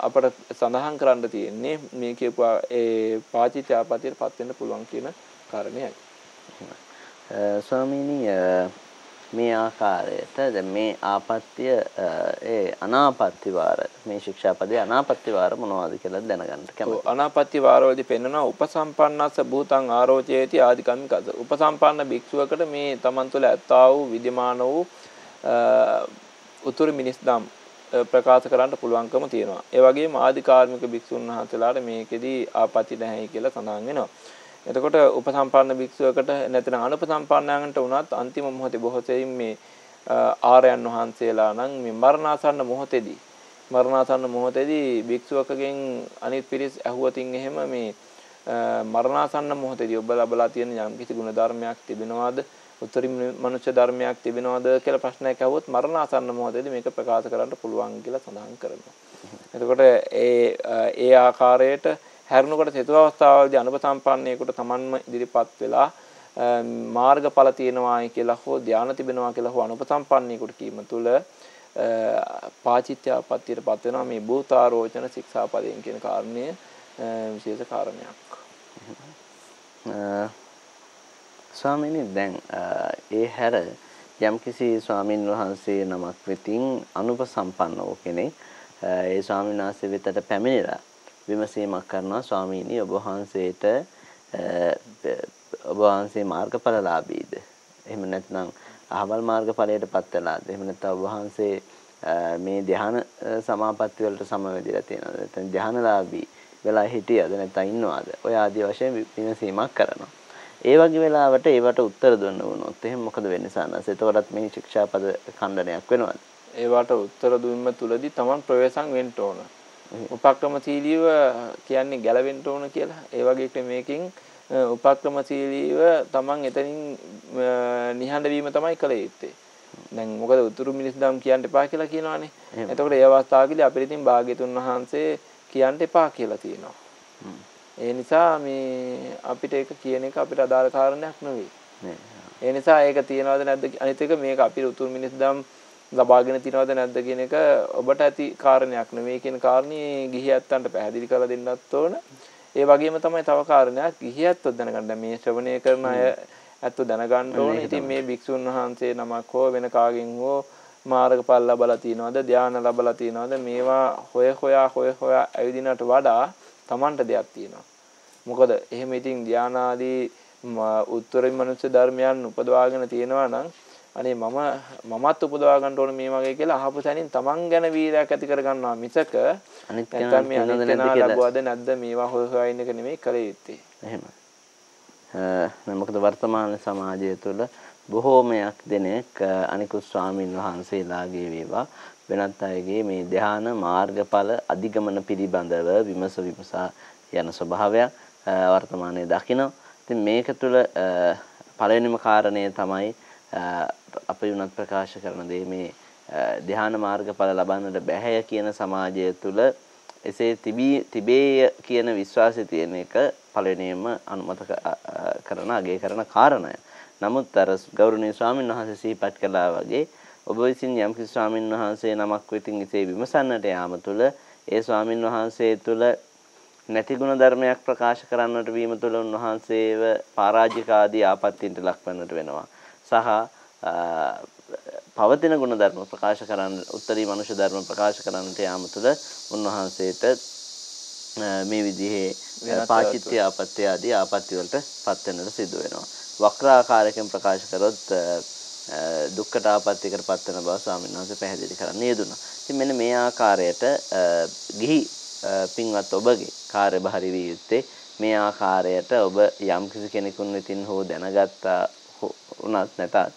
අපට සඳහන් කරන්න තියෙන්නේ මේ කියපු ඒ පාචිත්‍ය ආපතියට පත් වෙන්න පුළුවන් කියන කාරණයයි. ස්වාමීනි මේ ආකාරයට දැන් මේ ආපත්‍ය ඒ අනාපත්‍ය වාර මේ ශික්ෂාපදයේ අනාපත්‍ය වාර මොනවද කියලා දැනගන්න කැමතියි. අනාපත්‍ය වාරවලදී පෙන්වනවා උපසම්පන්නස්ස භූතං ආරෝචේති ආදිකම්මිකස. උපසම්පන්න භික්ෂුවකට මේ තමන් තුළ ඇත්තා වූ විද්‍යමාන වූ උතුරු මිනිස් දම් ප්‍රකාශ කරන්න පුළුවන්කම තියෙනවා. ඒ වගේම ආදි කාර්මික භික්ෂුන් වහන්සේලාට මේකෙදී ආපත්‍ය නැහැයි කියලා සඳහන් වෙනවා. එතකොට උපසම්පන්න භික්ෂුවකට නැත්නම් අනුපසම්පන්නයන්ට වුණත් අන්තිම මොහොතේ බොහෝ සෙයින් මේ ආර්යයන් වහන්සේලා නම් මේ මරණාසන්න මොහොතේදී මරණාසන්න මොහොතේදී භික්ෂුවකගෙන් අනිත් පිරිස් ඇහුවතින් එහෙම මේ මරණාසන්න මොහොතේදී ඔබ ලබලා තියෙන යම් කිසි ගුණ ධර්මයක් තිබෙනවාද උත්තරීම මනුෂ්‍ය ධර්මයක් තිබෙනවද කියලා ප්‍රශ්නයක් අහුවොත් මරණාසන්න මොහොතේදී මේක ප්‍රකාශ කරන්න පුළුවන් කියලා සඳහන් කරනවා. එතකොට ඒ ඒ ආකාරයට හැරුණකොට සිතු අවස්ථාවලදී අනුප සම්පන්නයෙකුට Tamanම ඉදිරිපත් වෙලා මාර්ගඵල තියෙනවායි කියලා හෝ ධානය තිබෙනවා කියලා හෝ අනුපසම්පන්නයෙකුට කීම තුළ පාචිත්‍යාපත්තියට පත් වෙනවා මේ භූතාරෝචන ශික්ෂාපදයෙන් කියන කාරණය විශේෂ කාරණයක්. ස්වාමීනි දැන් ඒ හැර යම්කිසි ස්වාමින් වහන්සේ නමක් වෙතින් අනුපසම්පන්න වූ කෙනෙක් ඒ ස්වාමීන් වහන්සේ වෙතට පැමිණිලා විමසීමක් කරනවා ස්වාමීනි ඔබ වහන්සේට ඔබ වහන්සේ මාර්ගඵලලාභීද එහෙම නැත්නම් අහවල් මාර්ගඵලයට පත් වෙලාද එහෙම නැත්නම් ඔබ වහන්සේ මේ ධ්‍යාන සමාපatti වලට සමවැදිලා තියෙනවද නැත්නම් ධ්‍යානලාභී වෙලා හිටියද නැත්නම් ඉන්නවද ඔය ආදී වශයෙන් විමසීමක් කරනවා ඒ වගේ වෙලාවට ඒවට උත්තර දුන්න වුණොත් එහෙනම් මොකද වෙන්නේ සානස්? එතකොටත් මේ ශික්ෂාපද ඛණ්ඩනයක් වෙනවද? ඒවට උත්තර දුන්න තුලදී Taman ප්‍රවේශම් වෙන්න ඕන. උපක්‍රමශීලීව කියන්නේ ගැලවෙන්න ඕන කියලා. ඒ වගේ මේකෙන් උපක්‍රමශීලීව Taman එතනින් නිහඬ වීම තමයි කළ යුත්තේ. දැන් මොකද උතුරු මිනිස් දම් කියන්න එපා කියලා කියනවානේ. එතකොට ඒ අවස්ථාවකදී අපිට ඉතින් භාග්‍යතුන් වහන්සේ කියන්න එපා කියලා තියෙනවා. ඒ නිසා මේ අපිට ඒක කියන එක අපිට අදාළ කාරණයක් නෙවෙයි. ඒ නිසා ඒක තියනවද නැද්ද අනිත් එක මේක අපිට උතුරු මිනිස් දම් ලබාගෙන තියනවද නැද්ද කියන එක ඔබට ඇති කාරණයක් නෙවෙයි කියන කාරණේ ගිහියත්තන්ට පැහැදිලි කරලා දෙන්නත් ඕන. ඒ වගේම තමයි තව කාරණයක් ගිහියත්තොත් දැනගන්න මේ ශ්‍රවණය කරන අය ඇත්ත දැනගන්න ඕනේ. ඉතින් මේ භික්ෂුන් වහන්සේ නමක් හෝ වෙන කාගෙන් හෝ මාර්ගඵල ලබලා තියනවද ධානය ලබලා තියනවද මේවා හොය හොයා හොය හොයා ඇවිදිනට වඩා Tamanට දෙයක් තියෙනවා. මොකද එහෙම ඉතින් ධානාදී උත්තරින් මනුෂ්‍ය ධර්මයන් උපදවාගෙන තියෙනවා නම් අනේ මම මමත් උපදවා ගන්න ඕන මේ වගේ කියලා අහපු තැනින් තමන් ගැන වීරයක් ඇති කර ගන්නවා මිසක අනිත් කෙනා මේ අනිත් කෙනා ලැබුවද නැද්ද මේවා හොය හොයා ඉන්න එක නෙමෙයි කළ යුත්තේ. එහෙමයි. මොකද වර්තමාන සමාජය තුළ බොහෝමයක් දෙනෙක් අනිකුත් ස්වාමින් වහන්සේලාගේ වේවා වෙනත් අයගේ මේ ධ්‍යාන මාර්ගඵල අධිගමන පිළිබඳව විමස විමසා යන ස්වභාවයක් වර්තමානයේ දකිනවා. ඉතින් මේක තුළ පළවෙනිම කාරණය තමයි අපි උනත් ප්‍රකාශ කරන දේ මේ ධ්‍යාන මාර්ගඵල ලබන්නට බැහැ කියන සමාජය තුළ එසේ තිබී තිබේ කියන විශ්වාසය තියෙන එක පළවෙනියෙන්ම අනුමත කරන අගය කරන කාරණය. නමුත් අර ගෞරවනීය ස්වාමීන් වහන්සේ සිහිපත් කළා වගේ ඔබ විසින් යම් කිසි ස්වාමීන් වහන්සේ නමක් වෙතින් එසේ විමසන්නට යාම තුළ ඒ ස්වාමීන් වහන්සේ තුළ නැති ගුණ ධර්මයක් ප්‍රකාශ කරන්නට වීම තුළ උන්වහන්සේව පරාජික ආදී ආපත්‍යන්ට ලක්වන්නට වෙනවා. සහ පවතින ගුණ ධර්ම ප්‍රකාශ කරන්න උත්තරී මනුෂ්‍ය ධර්ම ප්‍රකාශ කරන්නට යාම තුළ උන්වහන්සේට මේ විදිහේ පාචිත්‍ය ආපත්‍ය ආදී ආපත්‍ය වලට පත් වෙන්නට සිදු වෙනවා. වක්‍රාකාරයෙන් ප්‍රකාශ කරොත් දුක්ඛට ආපත්‍යයකට පත් වෙන බව ස්වාමීන් වහන්සේ පැහැදිලි කරන්න යෙදුණා. ඉතින් මෙන්න මේ ආකාරයට ගිහි පින්වත් ඔබගේ කාර්යභාරී විය යුත්තේ මේ ආකාරයට ඔබ යම් කිසි කෙනෙකුන් වෙතින් හෝ දැනගත්තා උනත් නැතත්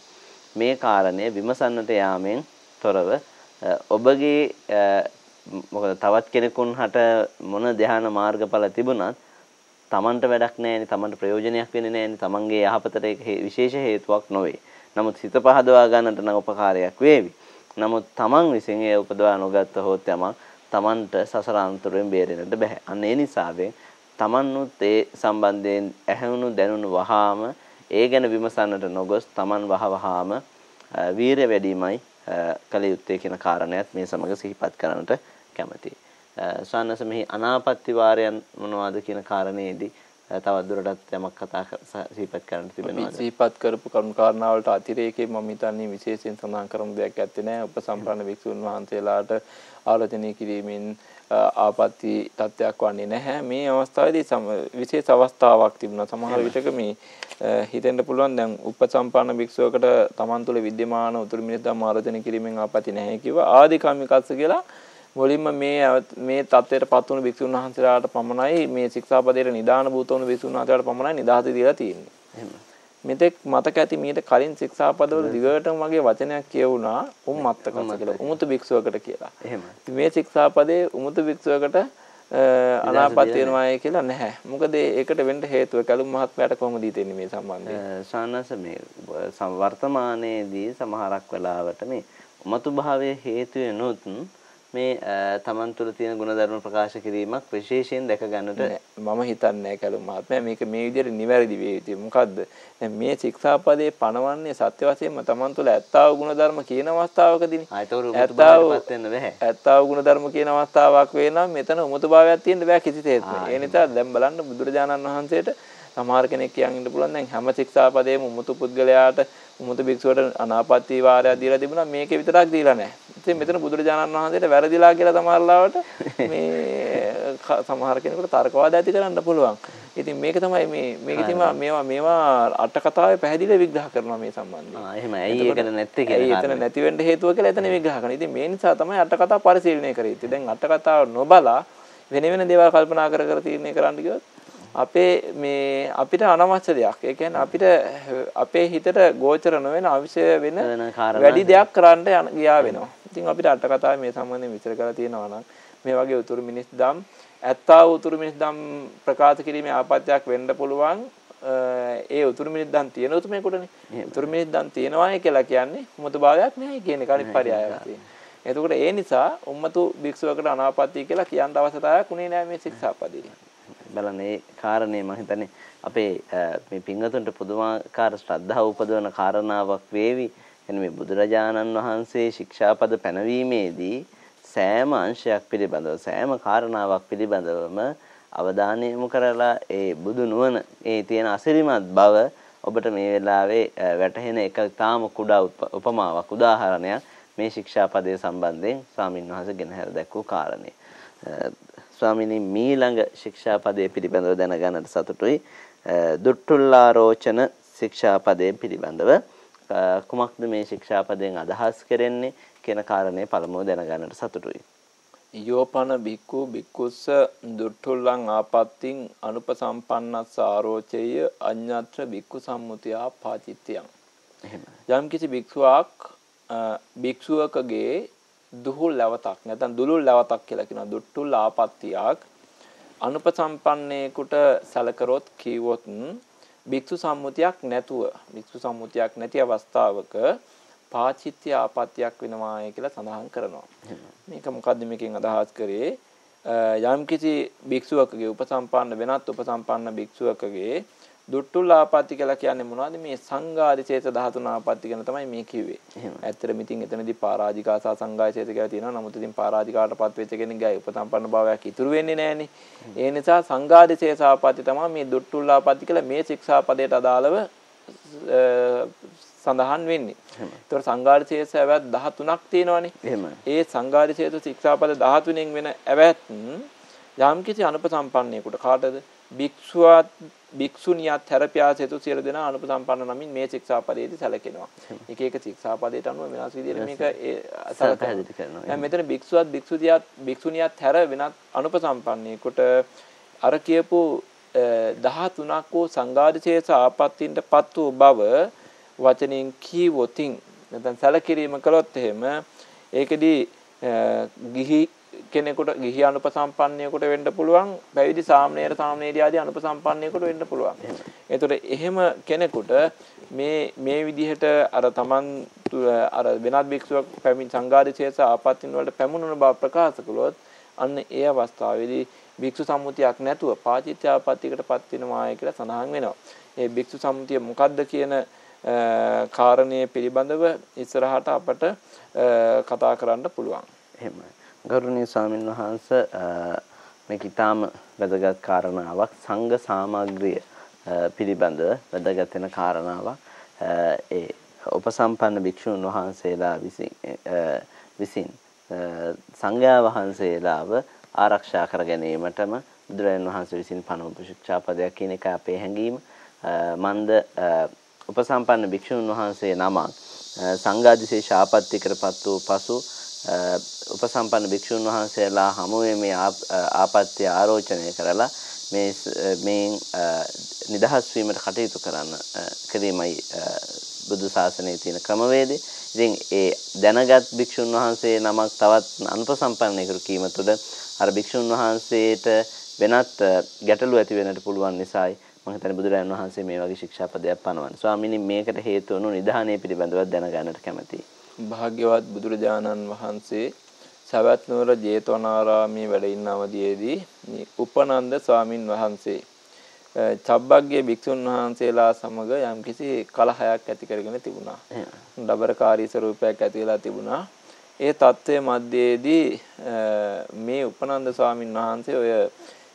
මේ කාරණය විමසන්නට යාමෙන් තොරව ඔබගේ මොකද තවත් කෙනෙකුන් හට මොන ධ්‍යාන මාර්ගඵල තිබුණත් තමන්ට වැඩක් නැහැනේ තමන්ට ප්‍රයෝජනයක් වෙන්නේ නැහැනේ තමන්ගේ යහපතට ඒක විශේෂ හේතුවක් නොවේ. නමුත් හිත පහදවා ගන්නට නම් උපකාරයක් වේවි. නමුත් තමන් විසින් ඒ උපදවා නොගත්ත හොත් යමක් Tamanට සසර අන්තරයෙන් බේරෙන්නට බෑ. අන්න ඒ නිසාවෙන් Tamanනුත් ඒ සම්බන්ධයෙන් ඇහැවුණු දැනුණු වහාම ඒ ගැන විමසන්නට නොගොස් Taman වහවහාම වීරය වැඩිමයි කළ යුත්තේ කියන කාරණයක් මේ සමග සිහිපත් කරන්නට කැමතියි. ස්වාමීන් වහන්සේ මෙහි අනාපත්‍ය වාරයන් මොනවද කියන කාරණේදී තවත් දුරටත් යමක් කතා සිහිපත් කරන්න තිබෙනවා. සිහිපත් කරපු කරුණු කාරණාවලට අතිරේකයෙන් මම හිතන්නේ විශේෂයෙන් සඳහන් කරමු දෙයක් ඇත්තේ නැහැ. උපසම්පන්න වික්ෂුන් වහන්සේලාට ආලෝචනය කිරීමෙන් ආපත්‍ති තත්ත්වයක් වන්නේ නැහැ. මේ අවස්ථාවේදී විශේෂ අවස්ථාවක් තිබුණා. සමහර විටක මේ හිතෙන්න පුළුවන් දැන් උපසම්පන්න භික්ෂුවකට Taman තුල विद्यमान උතුරු මිනිස් ධම්ම ආලෝචනය කිරීමෙන් ආපත්‍ති නැහැ කිව්වා. ආදිකාමිකස්ස කියලා මුලින්ම මේ මේ தත්ත්වයට පත් වුණු භික්ෂුන් වහන්සේලාට පමණයි මේ ශික්ෂාපදයට නිදාන භූත වුණු භික්ෂුන් වහන්සේලාට පමණයි නිදහස දීලා තියෙන්නේ. එහෙම. මෙතෙක් මතක ඇති මීට කලින් ශික්ෂාපදවල දිගටම වගේ වචනයක් කියවුණා උම්මත්තකස කියලා. උමුතු භික්ෂුවකට කියලා. මේ ශික්ෂාපදයේ උමුතු භික්ෂුවකට අනාපත් වෙනවායි කියලා නැහැ. මොකද ඒකට වෙන්න හේතුව කලුම් මහත්මයාට කොහොමද හිතෙන්නේ මේ සම්බන්ධයෙන්? ශානස මේ වර්තමානයේදී සමහරක් වෙලාවට මේ උමතු භාවයේ හේතු වෙනුත් මේ තමන් තුළ තියෙන ಗುಣධර්ම ප්‍රකාශ කිරීමක් විශේෂයෙන් දැක ගන්නට මම හිතන්නේ කැලුම් මහත්මයා මේක මේ විදිහට නිවැරදි වේ යුතුයි. මොකද්ද? මේ ශික්ෂාපදේ පණවන්නේ සත්‍ය වශයෙන්ම තමන් තුළ ඇත්තව ಗುಣධර්ම කියන අවස්ථාවකදීනේ. ඇත්තව ಗುಣධර්ම කියන අවස්ථාවක් වේ නම් මෙතන උමතුභාවයක් තියෙන්න බෑ කිසි තේත්ම. ඒ නිසා දැන් බලන්න බුදුරජාණන් වහන්සේට සමහර කෙනෙක් කියන්න ඉන්න පුළුවන් දැන් හැම ශික්ෂාපදේම උමතු පුද්ගලයාට උමුතු භික්ෂුවට අනාපත්ති වාරයක් දීලා තිබුණා මේකේ විතරක් දීලා නැහැ. ඉතින් මෙතන බුදුරජාණන් වහන්සේට වැරදිලා කියලා සමහරලාවට මේ සමහර කෙනෙකුට තර්කවාද ඇති කරන්න පුළුවන්. ඉතින් මේක තමයි මේ මේකේ තියෙන මේවා මේවා අට කතාවේ පැහැදිලිව විග්‍රහ කරනවා මේ සම්බන්ධයෙන්. ආ එහෙම ඇයි ඒකට නැත්තේ කියලා. එතන නැති වෙන්න හේතුව කියලා එතන විග්‍රහ කරනවා. ඉතින් මේ නිසා තමයි අට කතා පරිශීලනය කරේ. ඉතින් දැන් අට කතාව නොබලා වෙන වෙන දේවල් කල්පනා කර කර තීරණය කරන්න ගියොත් අපේ මේ අපිට අනවශ්‍ය දෙයක්. ඒ කියන්නේ අපිට අපේ හිතට ගෝචර නොවන අවශ්‍ය වෙන වැඩි දෙයක් කරන්න ගියා වෙනවා. ඉතින් අපිට අට කතාවේ මේ සම්බන්ධයෙන් විස්තර කරලා තියෙනවා නම් මේ වගේ උතුරු මිනිස් දම් ඇත්තා උතුරු මිනිස් දම් ප්‍රකාශ කිරීමේ ආපත්‍යක් වෙන්න පුළුවන්. ඒ උතුරු මිනිස් දම් තියෙන උතුමේකටනේ. උතුරු මිනිස් දම් තියෙනවායි කියලා කියන්නේ මුතු භාවයක් නැහැ කියන අනිත් පරයයක් තියෙනවා. එතකොට ඒ නිසා උම්මතු භික්ෂුවකට අනාපත්‍ය කියලා කියන්න අවශ්‍යතාවයක් උනේ නැහැ මේ ශික්ෂාපදයේ. බලන්න ඒ කාරණේ මම හිතන්නේ අපේ මේ පිංගතුන්ට පුදුමාකාර ශ්‍රද්ධාව උපදවන කාරණාවක් වේවි. එන මේ බුදුරජාණන් වහන්සේ ශික්ෂාපද පැනවීමේදී සෑම අංශයක් පිළිබඳව සෑම කාරණාවක් පිළිබඳවම අවධානය යොමු කරලා ඒ බුදු නුවණ ඒ තියෙන අසිරිමත් බව ඔබට මේ වෙලාවේ වැටහෙන එක තාම කුඩා උපමාවක් උදාහරණයක් මේ ශික්ෂාපදයේ සම්බන්ධයෙන් ස්වාමින් වහන්සේ ගෙනහැර දැක්වූ කාරණේ. ස්වාමිනී මීළඟ ශික්ෂාපදයේ පිළිබඳව දැනගන්නට සතුටුයි. දුට්ටුල්ලාරෝචන ශික්ෂාපදයේ පිළිබඳව කුමක්ද මේ ශික්ෂාපදයෙන් අදහස් කරන්නේ කියන කාරණේ පළමුව දැනගන්නට සතුටුයි. යෝපන බික්කු බික්කුස්ස දුට්ටුල්ලං ආපත්තින් අනුපසම්පන්නස්ස ආරෝචය අඤ්ඤත්‍ර බික්කු සම්මුතියා පාචිත්‍යං. යම් කිසි භික්ෂුවක් භික්ෂුවකගේ දුහුල් ලවතක් නැත්නම් දුලුල් ලවතක් කියලා කියනවා දුට්ටුල් ආපත්තියක් අනුපසම්පන්නේකට සැලකරොත් කීවොත් භික්ෂු සම්මුතියක් නැතුව භික්ෂු සම්මුතියක් නැති අවස්ථාවක පාචිත්‍ය ආපත්‍යක් වෙනවාය කියලා සඳහන් කරනවා. මේක මොකද්ද මේකෙන් අදහස් කරේ? යම්කිසි භික්ෂුවකගේ උපසම්පන්න වෙනත් උපසම්පන්න භික්ෂුවකගේ දුට්ටුල් ආපත්‍ති කියලා කියන්නේ මොනවද මේ සංඝාදිශේෂ 13 ආපත්‍ති ගැන තමයි මේ කිව්වේ. ඇත්තටම ඉතින් එතනදී පරාජිකා සහ සංඝාදිශේෂ කියලා තියෙනවා. නමුත් ඉතින් පරාජිකාටපත් වෙච්ච කෙනෙක්ගේ උපසම්පන්න භාවයක් ඉතුරු වෙන්නේ නැහනේ. ඒ නිසා සංඝාදිශේෂ ආපත්‍ති තමයි මේ දුට්ටුල් ආපත්‍ති කියලා මේ ශික්ෂාපදයට අදාළව සඳහන් වෙන්නේ. ඒතකොට සංඝාදිශේෂ ඇවැත් 13ක් තියෙනවානේ. ඒ සංඝාදිශේෂ ශික්ෂාපද 13න් වෙන ඇවැත් යම්කිසි අනුපසම්පන්නයෙකුට කාටද භික්ෂුවත් භික්ෂුණියත් හැරපියා සෙතු සියලු දෙනා අනුපසම්පන්න නමින් මේ ශික්ෂාපදයේදී සැලකෙනවා. එක එක ශික්ෂාපදයට අනුව වෙනස් විදිහට මේක සැලකහැදිලි කරනවා. දැන් මෙතන භික්ෂුවත් භික්ෂුතියත් භික්ෂුණියත් හැර වෙනත් අනුපසම්පන්නයෙකුට අර කියපු 13ක් වූ සංඝාදිශේෂ ආපත්තින්ටපත් වූ බව වචනෙන් කීවොතින් නැත්නම් සැලකිරීම කළොත් එහෙම ඒකෙදී ගිහි කෙනෙකුට ගිහි අනුපසම්පන්නයෙකුට වෙන්න පුළුවන් පැවිදි සාමණේර සාමණේරිය ආදී අනුපසම්පන්නයෙකුට වෙන්න පුළුවන්. ඒතකොට එහෙම කෙනෙකුට මේ මේ විදිහට අර Taman අර වෙනත් භික්ෂුවක් පැමිණ සංඝාදිශේෂ ආපත්‍යින් වලට පැමුණුන බව ප්‍රකාශ කළොත් අන්න ඒ අවස්ථාවේදී භික්ෂු සම්මුතියක් නැතුව පාචිත්‍ය ආපත්‍යයකටපත් වෙනවාය කියලා සඳහන් වෙනවා. ඒ භික්ෂු සම්මුතිය මොකද්ද කියන කාරණය පිළිබඳව ඉස්සරහට අපට කතා කරන්න පුළුවන්. එහෙමයි. ගෞරවනීය ස්වාමින් වහන්ස මේක ඊටාම වැදගත් කාරණාවක්. සංඝ සාමග්‍රිය පිළිබඳව වැදගත් වෙන කාරණාවක්. ඒ උපසම්පන්න භික්ෂුන් වහන්සේලා විසින් විසින් සංඝයා වහන්සේලාව ආරක්ෂා කර ගැනීමටම බුදුරජාණන් වහන්සේ විසින් පනවපු ශික්ෂාපදයක් කියන එක අපේ හැඟීම. මන්ද උපසම්පන්න භික්ෂුන් වහන්සේ නමක් සංඝාදිශේෂ ආපත්‍යකරපත් වූ පසු උපසම්පන්න භික්ෂුන් වහන්සේලා හමුවේ මේ ආපත්‍ය ආරෝචනය කරලා මේ මේ නිදහස් වීමට කටයුතු කරන්න කිරීමයි බුදු ශාසනයේ තියෙන ක්‍රමවේදය. ඉතින් ඒ දැනගත් භික්ෂුන් වහන්සේ නමක් තවත් අනුපසම්පන්නයෙකුට කීම තුළ අර භික්ෂුන් වහන්සේට වෙනත් ගැටලු ඇති වෙන්නට පුළුවන් නිසායි මම හිතන්නේ බුදුරජාණන් වහන්සේ මේ වගේ ශික්ෂාපදයක් පනවන. ස්වාමීනි මේකට හේතු වුණු නිධානය පිළිබඳව දැනගන්නට කැමතියි. භාග්‍යවත් බුදුරජාණන් වහන්සේ සවැත් නුවර ජේතවනාරාමයේ වැඩ ඉන්න අවදියේදී මේ උපනන්ද ස්වාමින් වහන්සේ චබ්බග්ගේ භික්ෂුන් වහන්සේලා සමග යම්කිසි කලහයක් ඇති කරගෙන තිබුණා. ඩබරකාරී ස්වරූපයක් ඇති වෙලා තිබුණා. ඒ தත්ත්වයේ මැදයේදී මේ උපනන්ද ස්වාමින් වහන්සේ ඔය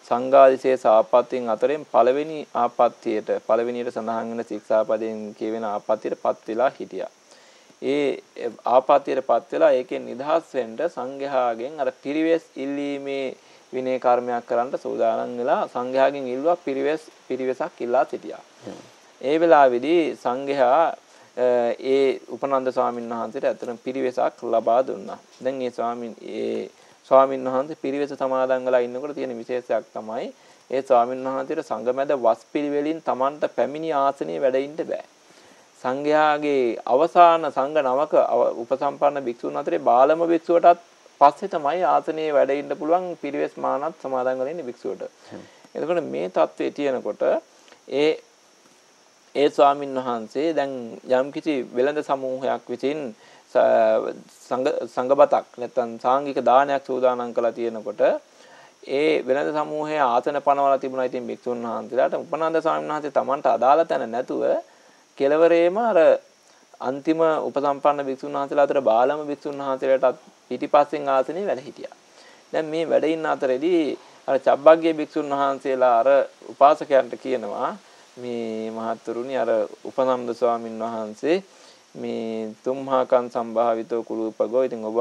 සංඝාදිශේෂ ආපත්‍යයෙන් අතරින් පළවෙනි ආපත්‍යයට පළවෙනියට සඳහන් වෙන ශික්ෂාපදයෙන් කියවෙන ආපත්‍යයට පත් වෙලා හිටියා. ඒ ආපත්‍යයට පත් වෙලා ඒකෙන් නිදහස් වෙන්න සංඝයාගෙන් අර පිරිවෙස් ඉල්ලීමේ විනය කර්මයක් කරන්න සූදානම් වෙලා සංඝයාගෙන් ඉල්ලුවා පිරිවෙස් පිරිවෙසක් ඉල්ලා සිටියා. ඒ වෙලාවේදී සංඝයා ඒ උපනන්ද ස්වාමීන් වහන්සේට අතන පිරිවෙසක් ලබා දුන්නා. දැන් මේ ස්වාමීන් ඒ ස්වාමීන් වහන්සේ පිරිවෙස සමාදන් වෙලා ඉන්නකොට තියෙන විශේෂයක් තමයි ඒ ස්වාමීන් වහන්සේට සංගමැද වස් පිළිවෙලින් Tamanට පැමිණි ආසනයේ වැඩ ඉන්න බෑ. සංඝයාගේ අවසාන සංඝ නවක උපසම්පන්න භික්ෂුන් අතරේ බාලම භික්ෂුවටත් පස්සේ තමයි ආසනයේ වැඩ ඉන්න පුළුවන් පිරිවෙස් මානත් සමාදන් වෙලා ඉන්න භික්ෂුවට. එතකොට මේ தത്വයේ තියෙනකොට ඒ ඒ ස්වාමින් වහන්සේ දැන් යම්කිසි වෙළඳ සමූහයක් විසින් සංගබතක් නැත්නම් සාංගික දානයක් සූදානම් කළා තියෙනකොට ඒ වෙළඳ සමූහයේ ආසන පනවලා තිබුණා ඉතින් භික්ෂුන් වහන්සේලාට උපනන්ද ස්වාමීන් වහන්සේ Tamanට අදාළ තැන නැතුව කෙලවරේම අර අන්තිම උපසම්පන්න භික්ෂුන් වහන්සේලා අතර බාලම භික්ෂුන් වහන්සේලාටත් පිටිපස්සෙන් ආසනේ වැඩ හිටියා. දැන් මේ වැඩ ඉන්න අතරේදී අර චබ්බග්ගේ භික්ෂුන් වහන්සේලා අර උපාසකයන්ට කියනවා මේ මහත්තුරුනි අර උපනන්ද ස්වාමින් වහන්සේ මේ තුම්හාකන් සම්භාවිතෝ කුලූපගෝ ඉතින් ඔබ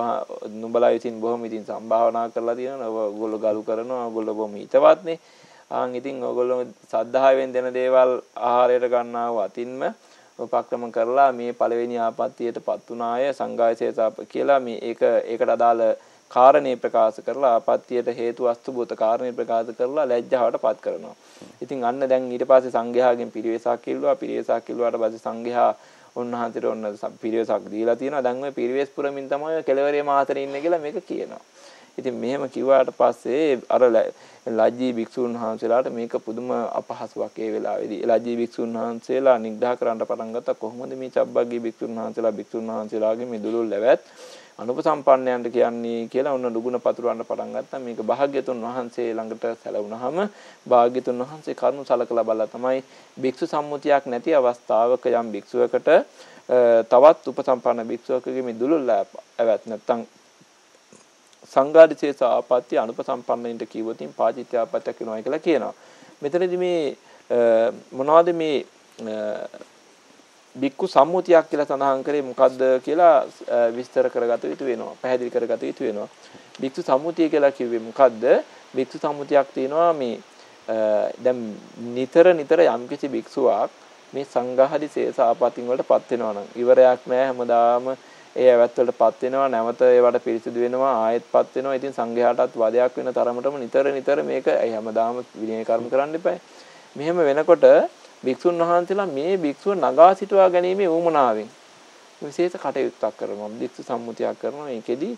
නුඹලා විසින් බොහොම ඉතින් සම්භාවනා කරලා තියෙනවා ඔයගොල්ලෝ ගලු කරනවා ඔයගොල්ලෝ බොහොම හිතවත්නේ ආන් ඉතින් ඔයගොල්ලෝ සද්ධාවෙන් දෙන දේවල් ආහාරයට ගන්නා වූ අතින්ම උපක්‍රම කරලා මේ පළවෙනි ආපත්තියටපත් උනාය සංඝායසේසාප කියලා මේ ඒක ඒකට අදාළ කාරණේ ප්‍රකාශ කරලා ආපත්තියට හේතු වස්තුභූත කාරණේ ප්‍රකාශ කරලා ලැජ්ජාවට පත් කරනවා. ඉතින් අන්න දැන් ඊට පස්සේ සංඝයාගෙන් පිරිවෙසක් කිල්ලුවා පිරිවෙසක් කිල්ලුවාට පස්සේ සංඝයා උන්වහන්සේට ඔන්න පිරිවෙසක් දීලා තියෙනවා. දැන් ওই පිරිවෙස් පුරමින් තමයි කෙලවරේ මාතර ඉන්නේ කියලා මේක කියනවා. ඉතින් මෙහෙම කිව්වාට පස්සේ අර ලජ්ජී භික්ෂුන් වහන්සේලාට මේක පුදුම අපහසුයක් ඒ වෙලාවේදී. ලජ්ජී භික්ෂුන් වහන්සේලා නිග්‍රහ කරන්න පටන් ගත්තා කොහොමද මේ චබ්බග්ගී භික්ෂුන් වහන්සේලා භික්ෂුන් වහන්සේලාගේ මේ දුලුල් ලැබත් අනුපසම්පන්නයන්ට කියන්නේ කියලා ඔන්න නුගුණ පතුරවන්න පටන් ගත්තා. මේක භාග්‍යතුන් වහන්සේ ළඟට සැලවුණාම භාග්‍යතුන් වහන්සේ කරුණු සලකලා බලලා තමයි භික්ෂු සම්මුතියක් නැති අවස්ථාවක යම් භික්ෂුවකට තවත් උපසම්පන්න භික්ෂුවකගේ මේ දුලුල් ඇවත් නැත්තම් සංඝාදිශේෂ ආපත්‍ය අනුපසම්පන්නයින්ට කිව්වොතින් පාචිත්‍ය ආපත්‍යක් වෙනවා කියලා කියනවා. මෙතනදී මේ මොනවද මේ බික්කු සම්මුතියක් කියලා සඳහන් කරේ මොකද්ද කියලා විස්තර කරගත යුතු වෙනවා. පැහැදිලි කරගත යුතු වෙනවා. බික්කු සම්මුතිය කියලා කිව්වේ මොකද්ද? බික්කු සම්මුතියක් තියෙනවා මේ දැන් නිතර නිතර යම්කිසි භික්ෂුවක් මේ සංඝාහදි සේස ආපතින් වලටපත් වෙනවා නම් ඉවරයක් නෑ හැමදාම ඒ ඇවත් වලටපත් වෙනවා නැවත ඒවට පිරිසිදු වෙනවා ආයෙත්පත් වෙනවා. ඉතින් සංඝයාටත් වදයක් වෙන තරමටම නිතර නිතර මේක හැමදාම විනය කර්ම කරන්න එපා මෙහෙම වෙනකොට භික්ෂුන් වහන්සේලා මේ භික්ෂුව නගා සිටවා ගැනීමේ උවමනාවෙන් විශේෂ කටයුත්තක් කරනවා. භික්ෂු සම්මුතියක් කරනවා. ඒකෙදි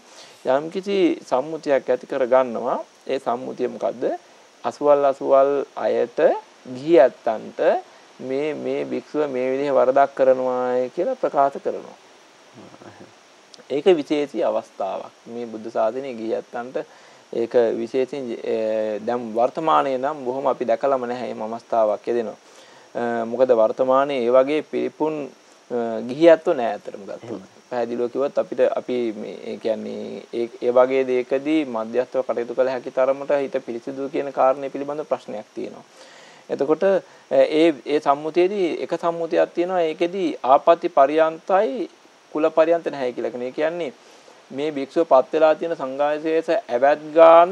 යම්කිසි සම්මුතියක් ඇති කර ගන්නවා. ඒ සම්මුතිය මොකද්ද? අසුවල් අසුවල් අයට ගිහි ඇත්තන්ට මේ මේ භික්ෂුව මේ විදිහේ වරදක් කරනවා කියලා ප්‍රකාශ කරනවා. ඒක විශේෂී අවස්ථාවක් මේ බුද්ධ ශාසනය ගියත්තන්ට ඒක විශේෂයෙන් දැන් වර්තමානයේ නම් බොහොම අපි දැකලම නැහැ මේ අවස්ථාවක් යදෙනවා මොකද වර්තමානයේ ඒ වගේ පිරිපුන් ගිහියත්ව නෑ අතරම ගත්තොත්. පැහැදිලිව කිව්වොත් අපිට අපි මේ කියන්නේ ඒ වගේ දෙයකදී මධ්‍යස්ථව කටයුතු කළ හැකි තරමට හිත පිරිසිදු කියන කාරණේ පිළිබඳ ප්‍රශ්නයක් තියෙනවා. එතකොට ඒ ඒ සම්මුතියේදී එක සම්මුතියක් තියෙනවා ඒකෙදී ආපත්‍ය පරියන්තයි කුල පරියන්ත නැහැ කියලා කියන්නේ. කියන්නේ මේ භික්ෂුව පත් වෙලා තියෙන සංඝායසේස ඇවැත් ගාන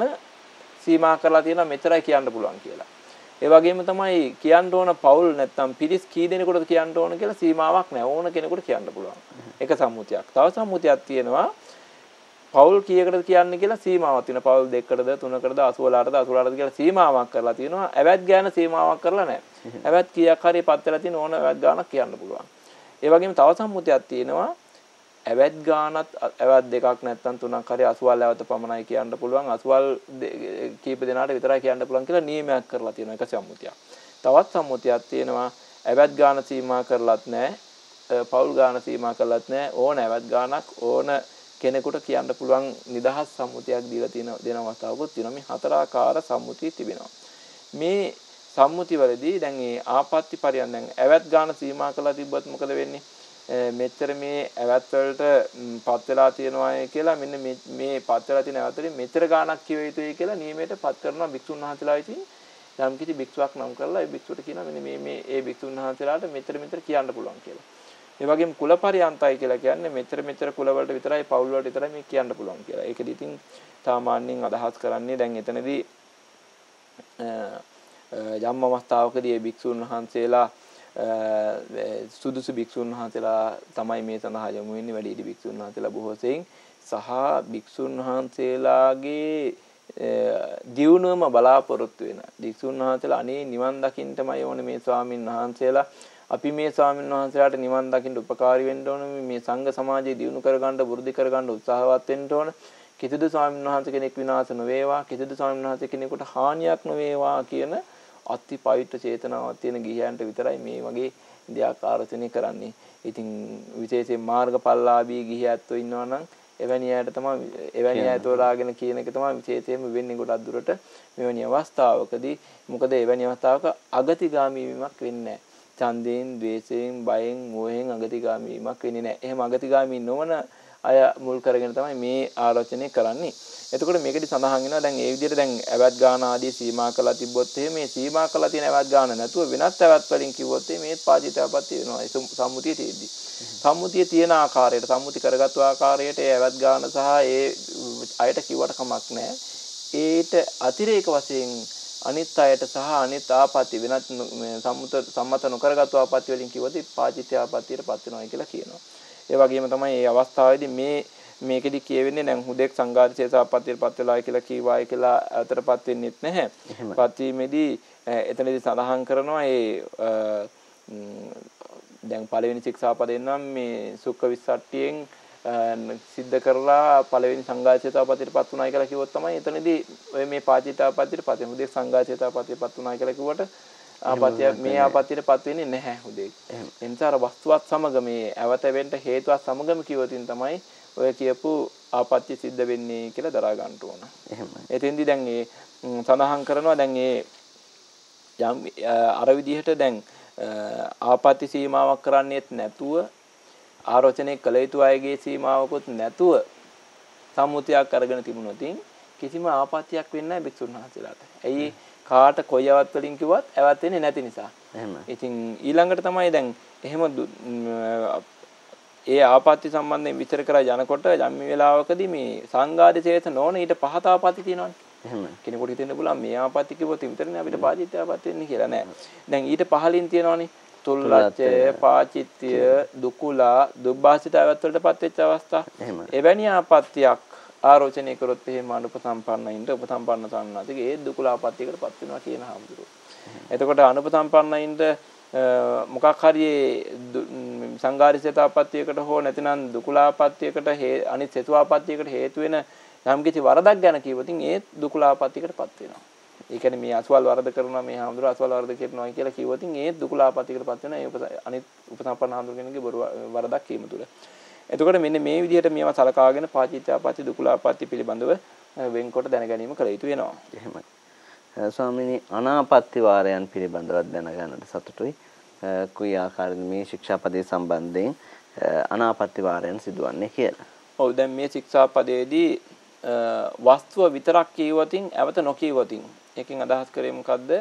සීමා කරලා තියෙනවා මෙතරයි කියන්න පුළුවන් කියලා. ඒ වගේම තමයි කියන්න ඕන පවුල් නැත්තම් පිරිස් කී දෙනෙකුටද කියන්න ඕන කියලා සීමාවක් නැහැ. ඕන කෙනෙකුට කියන්න පුළුවන්. එක සම්මුතියක්. තව සම්මුතියක් තියෙනවා පවුල් කීයකටද කියන්නේ කියලා සීමාවක් තියෙනවා. පවුල් දෙකකටද තුනකටද 80ලටද 80ලටද කියලා සීමාවක් කරලා තියෙනවා. ඇවැත් ගාන සීමාවක් කරලා නැහැ. ඇවැත් කීයක් හරි පත් වෙලා තියෙන ඕන ඇවැත් ගානක් කියන්න පුළුවන්. ඒ වගේම තව සම්මුතියක් තියෙනවා ඇවැත් ගානත් ඇවැත් දෙකක් නැත්තම් තුනක් හරි 80 ඇවත පමණයි කියන්න පුළුවන් 80 කීප දෙනාට විතරයි කියන්න පුළුවන් කියලා නියමයක් කරලා තියෙනවා එක සම්මුතියක්. තවත් සම්මුතියක් තියෙනවා ඇවැත් ගාන සීමා කරලත් නැහැ පෞල් ගාන සීමා කරලත් නැහැ ඕන ඇවැත් ගානක් ඕන කෙනෙකුට කියන්න පුළුවන් නිදහස් සම්මුතියක් දීලා තියෙන දෙන අවස්ථාවකුත් තියෙනවා. මේ හතරාකාර සම්මුතිය තිබෙනවා. මේ සම්මුතිවලදී දැන් මේ ආපත්‍ති පරියන් දැන් ඇවැත් ගාන සීමා කළා තිබ්බොත් මොකද වෙන්නේ? මෙච්චර මේ ඇවැත් වලට පත් වෙලා තියෙනවා කියලා මෙන්න මේ පත් වෙලා තියෙන ඇවැත් වලින් මෙච්චර ගාණක් කිව යුතුයි කියලා නියමයට පත් කරනවා භික්ෂුන් වහන්සේලා ඉතින් යම් කිසි භික්ෂුවක් නම් කරලා ඒ භික්ෂුවට කියනවා මෙන්න මේ මේ ඒ භික්ෂුන් වහන්සේලාට මෙතර මෙතර කියන්න පුළුවන් කියලා. ඒ වගේම කුලපරියන්තයි කියලා කියන්නේ මෙතර මෙතර කුල වලට විතරයි පවුල් වලට විතරයි මේ කියන්න පුළුවන් කියලා. ඒකෙදි ඉතින් සාමාන්‍යයෙන් අදහස් කරන්නේ දැන් එතනදී යම් අවස්ථාවකදී ඒ භික්ෂුන් වහන්සේලා සුදුසු භික්ෂුන් වහන්සේලා තමයි මේ සඳහා යොමු වෙන්නේ. වැඩිහිටි භික්ෂුන් වහන්සේලා බොහෝ සෙයින් සහ භික්ෂුන් වහන්සේලාගේ දියුණුවම බලාපොරොත්තු වෙන. භික්ෂුන් වහන්සේලා අනේ නිවන් දකින්නමයි ඕනේ මේ ස්වාමින් වහන්සේලා. අපි මේ ස්වාමීන් වහන්සේලාට නිවන් දකින්න උපකාරී වෙන්න ඕන. මේ සංඝ සමාජය දියුණු කරගන්න වෘද්ධි කරගන්න උත්සාහවත් වෙන්න ඕන. කිසිදු ස්වාමීන් වහන්සේ කෙනෙක් විනාශ නොවේවා. කිසිදු ස්වාමීන් වහන්සේ කෙනෙකුට හානියක් නොවේවා කියන අති පවිත්‍ර චේතනාවක් තියෙන ගිහියන්ට විතරයි මේ වගේ දෙයක් ආරෝචනය කරන්නේ. ඉතින් විශේෂයෙන් මාර්ගඵලලාභී ගිහියැත්තෝ ඉන්නවා නම් එවැනි අයට තමයි එවැනි අය තෝරාගෙන කියන එක තමයි විශේෂයෙන්ම වෙන්නේ ගොඩක් දුරට මෙවැනි අවස්ථාවකදී මොකද එවැනි අවස්ථාවක අගතිගාමී වීමක් වෙන්නේ ඡන්දයෙන්, ද්වේෂයෙන්, බයෙන්, මෝහයෙන් අගතිගාමී වීමක් වෙන්නේ නැහැ. එහෙම අගතිගාමී නොවන අය මුල් කරගෙන තමයි මේ ආලෝචනය කරන්නේ. එතකොට මේකෙදි සඳහන් වෙනවා දැන් ඒ විදිහට දැන් ඇවත් ගාන ආදී සීමා කළා තිබ්බොත් එහෙම මේ සීමා කළා තියෙන ඇවත් ගාන නැතුව වෙනත් ඇවත් වලින් කිව්වොත් මේත් පාජිතයපත් වෙනවා. ඒ සම්මුතිය තියෙද්දි. සම්මුතිය තියෙන ආකාරයට සම්මුති කරගත්තු ආකාරයට ඒ ඇවත් ගාන සහ ඒ අයට කිව්වට කමක් නැහැ. ඒට අතිරේක වශයෙන් අනිත් අයට සහ අනිත් ආපත්‍ය වෙනත් සම්මුත සම්මත නොකරගත්තු ආපත්‍ය වලින් කිව්වොත් පාජිතය ආපත්‍යයටපත් වෙනවා කියලා කියනවා. ඒ වගේම තමයි මේ අවස්ථාවේදී මේ මේකෙදි කියවෙන්නේ දැන් හුදෙක් සංඝාරිසේ සාපත්තියටපත් වෙලා කියලා කීවායි කියලා අතරපත් වෙන්නෙත් නැහැ. පත් වීමේදී එතනදී සඳහන් කරනවා ඒ දැන් පළවෙනි ශික්ෂාපදයෙන් නම් මේ සුක්ඛ විස්සට්ටියෙන් සිද්ධ කරලා පළවෙනි සංඝාචේතාපතියටපත් උනායි කියලා කිව්වොත් තමයි එතනදී ඔය මේ පාචිතාපතියටපත් වෙන හුදෙක් සංඝාචේතාපතියටපත් උනායි කියලා කිව්වට ආපත්‍ය මේ ආපත්‍යයටපත් වෙන්නේ නැහැ හුදෙක්. එනිසා අර වස්තුවත් සමග මේ ඇවත වෙන්න හේතුවත් සමගම කිව්වොතින් තමයි ඔය කියපු ආපත්‍ය සිද්ධ වෙන්නේ කියලා දරා ගන්න ඕන. එහෙමයි. එතෙන්දී දැන් මේ සඳහන් කරනවා දැන් මේ යම් අර විදිහට දැන් ආපත්‍ය සීමාවක් කරන්නේත් නැතුව ආරෝචනය කළ යුතු අයගේ සීමාවකුත් නැතුව සම්මුතියක් අරගෙන තිබුණොතින් කිසිම ආපත්‍යක් වෙන්නේ නැහැ භික්ෂුන් වහන්සේලාට. ඇයි කාට කොයි අවත් වලින් කිව්වත් ඇවත් වෙන්නේ නැති නිසා. එහෙම. ඉතින් ඊළඟට තමයි දැන් එහෙම ඒ ආපත්‍ය සම්බන්ධයෙන් විතර කරා යනකොට යම් වෙලාවකදී මේ සංඝාද චේත නොවන ඊට පහත ආපත්‍ය තියෙනවනේ. එහෙම. කෙනෙකුට හිතෙන්න පුළුවන් මේ ආපත්‍ය කිව්වොත් විතරනේ අපිට පාචිත්‍ය ආපත්‍ය වෙන්නේ කියලා නෑ. දැන් ඊට පහලින් තියෙනවනේ තුල්ලච්චය, පාචිත්‍ය, දුකුලා, දුබ්බාසිත ආවත් වලටපත් වෙච්ච අවස්ථා. එවැනි ආපත්‍යක් ආරෝචනය කරොත් එහෙම අනුපසම්පන්නයින්ට උපසම්පන්න සන්නාතික ඒ දුකුලා ආපත්‍යයකටපත් වෙනවා කියන හාමුදුරුවෝ. එතකොට අනුපසම්පන්නයින්ට මොකක් හරි සංඝාරිසිතාපත්තියකට හෝ නැතිනම් දුකුලාපත්තියකට අනිත් සෙතුආපත්තියකට හේතු වෙන යම්කිසි වරදක් ගැන කිව්වොතින් ඒ දුකුලාපත්තියකටපත් වෙනවා. ඒ කියන්නේ මේ අසවල් වරද කරනවා මේ හාමුදුර අසවල් වරද කරනවා කියලා කිව්වොතින් ඒ දුකුලාපත්තියකටපත් වෙනවා. ඒ අනිත් උපසම්පන්න හාමුදුරගෙනගේ බොරු වරදක් කීම තුල. එතකොට මෙන්න මේ විදිහට මේවා සලකාගෙන පාචිත්‍යාපත්ති දුකුලාපත්ති පිළිබඳව වෙන්කොට දැන ගැනීම කළ යුතු වෙනවා. එහෙමයි. ස්වාමිනී අනාපත්ති වාරයන් පිළිබඳව දැනගන්නට සතුටුයි. කුයි ආකාරයෙන් මේ ශික්ෂාපදයේ සම්බන්ධයෙන් අනාපත්ති වාරයන් සිදුවන්නේ කියලා. ඔව් දැන් මේ ශික්ෂාපදයේදී වස්තුව විතරක් කියවතින් ඇවත නොකියවතින් එකකින් අදහස් කරේ මොකද්ද?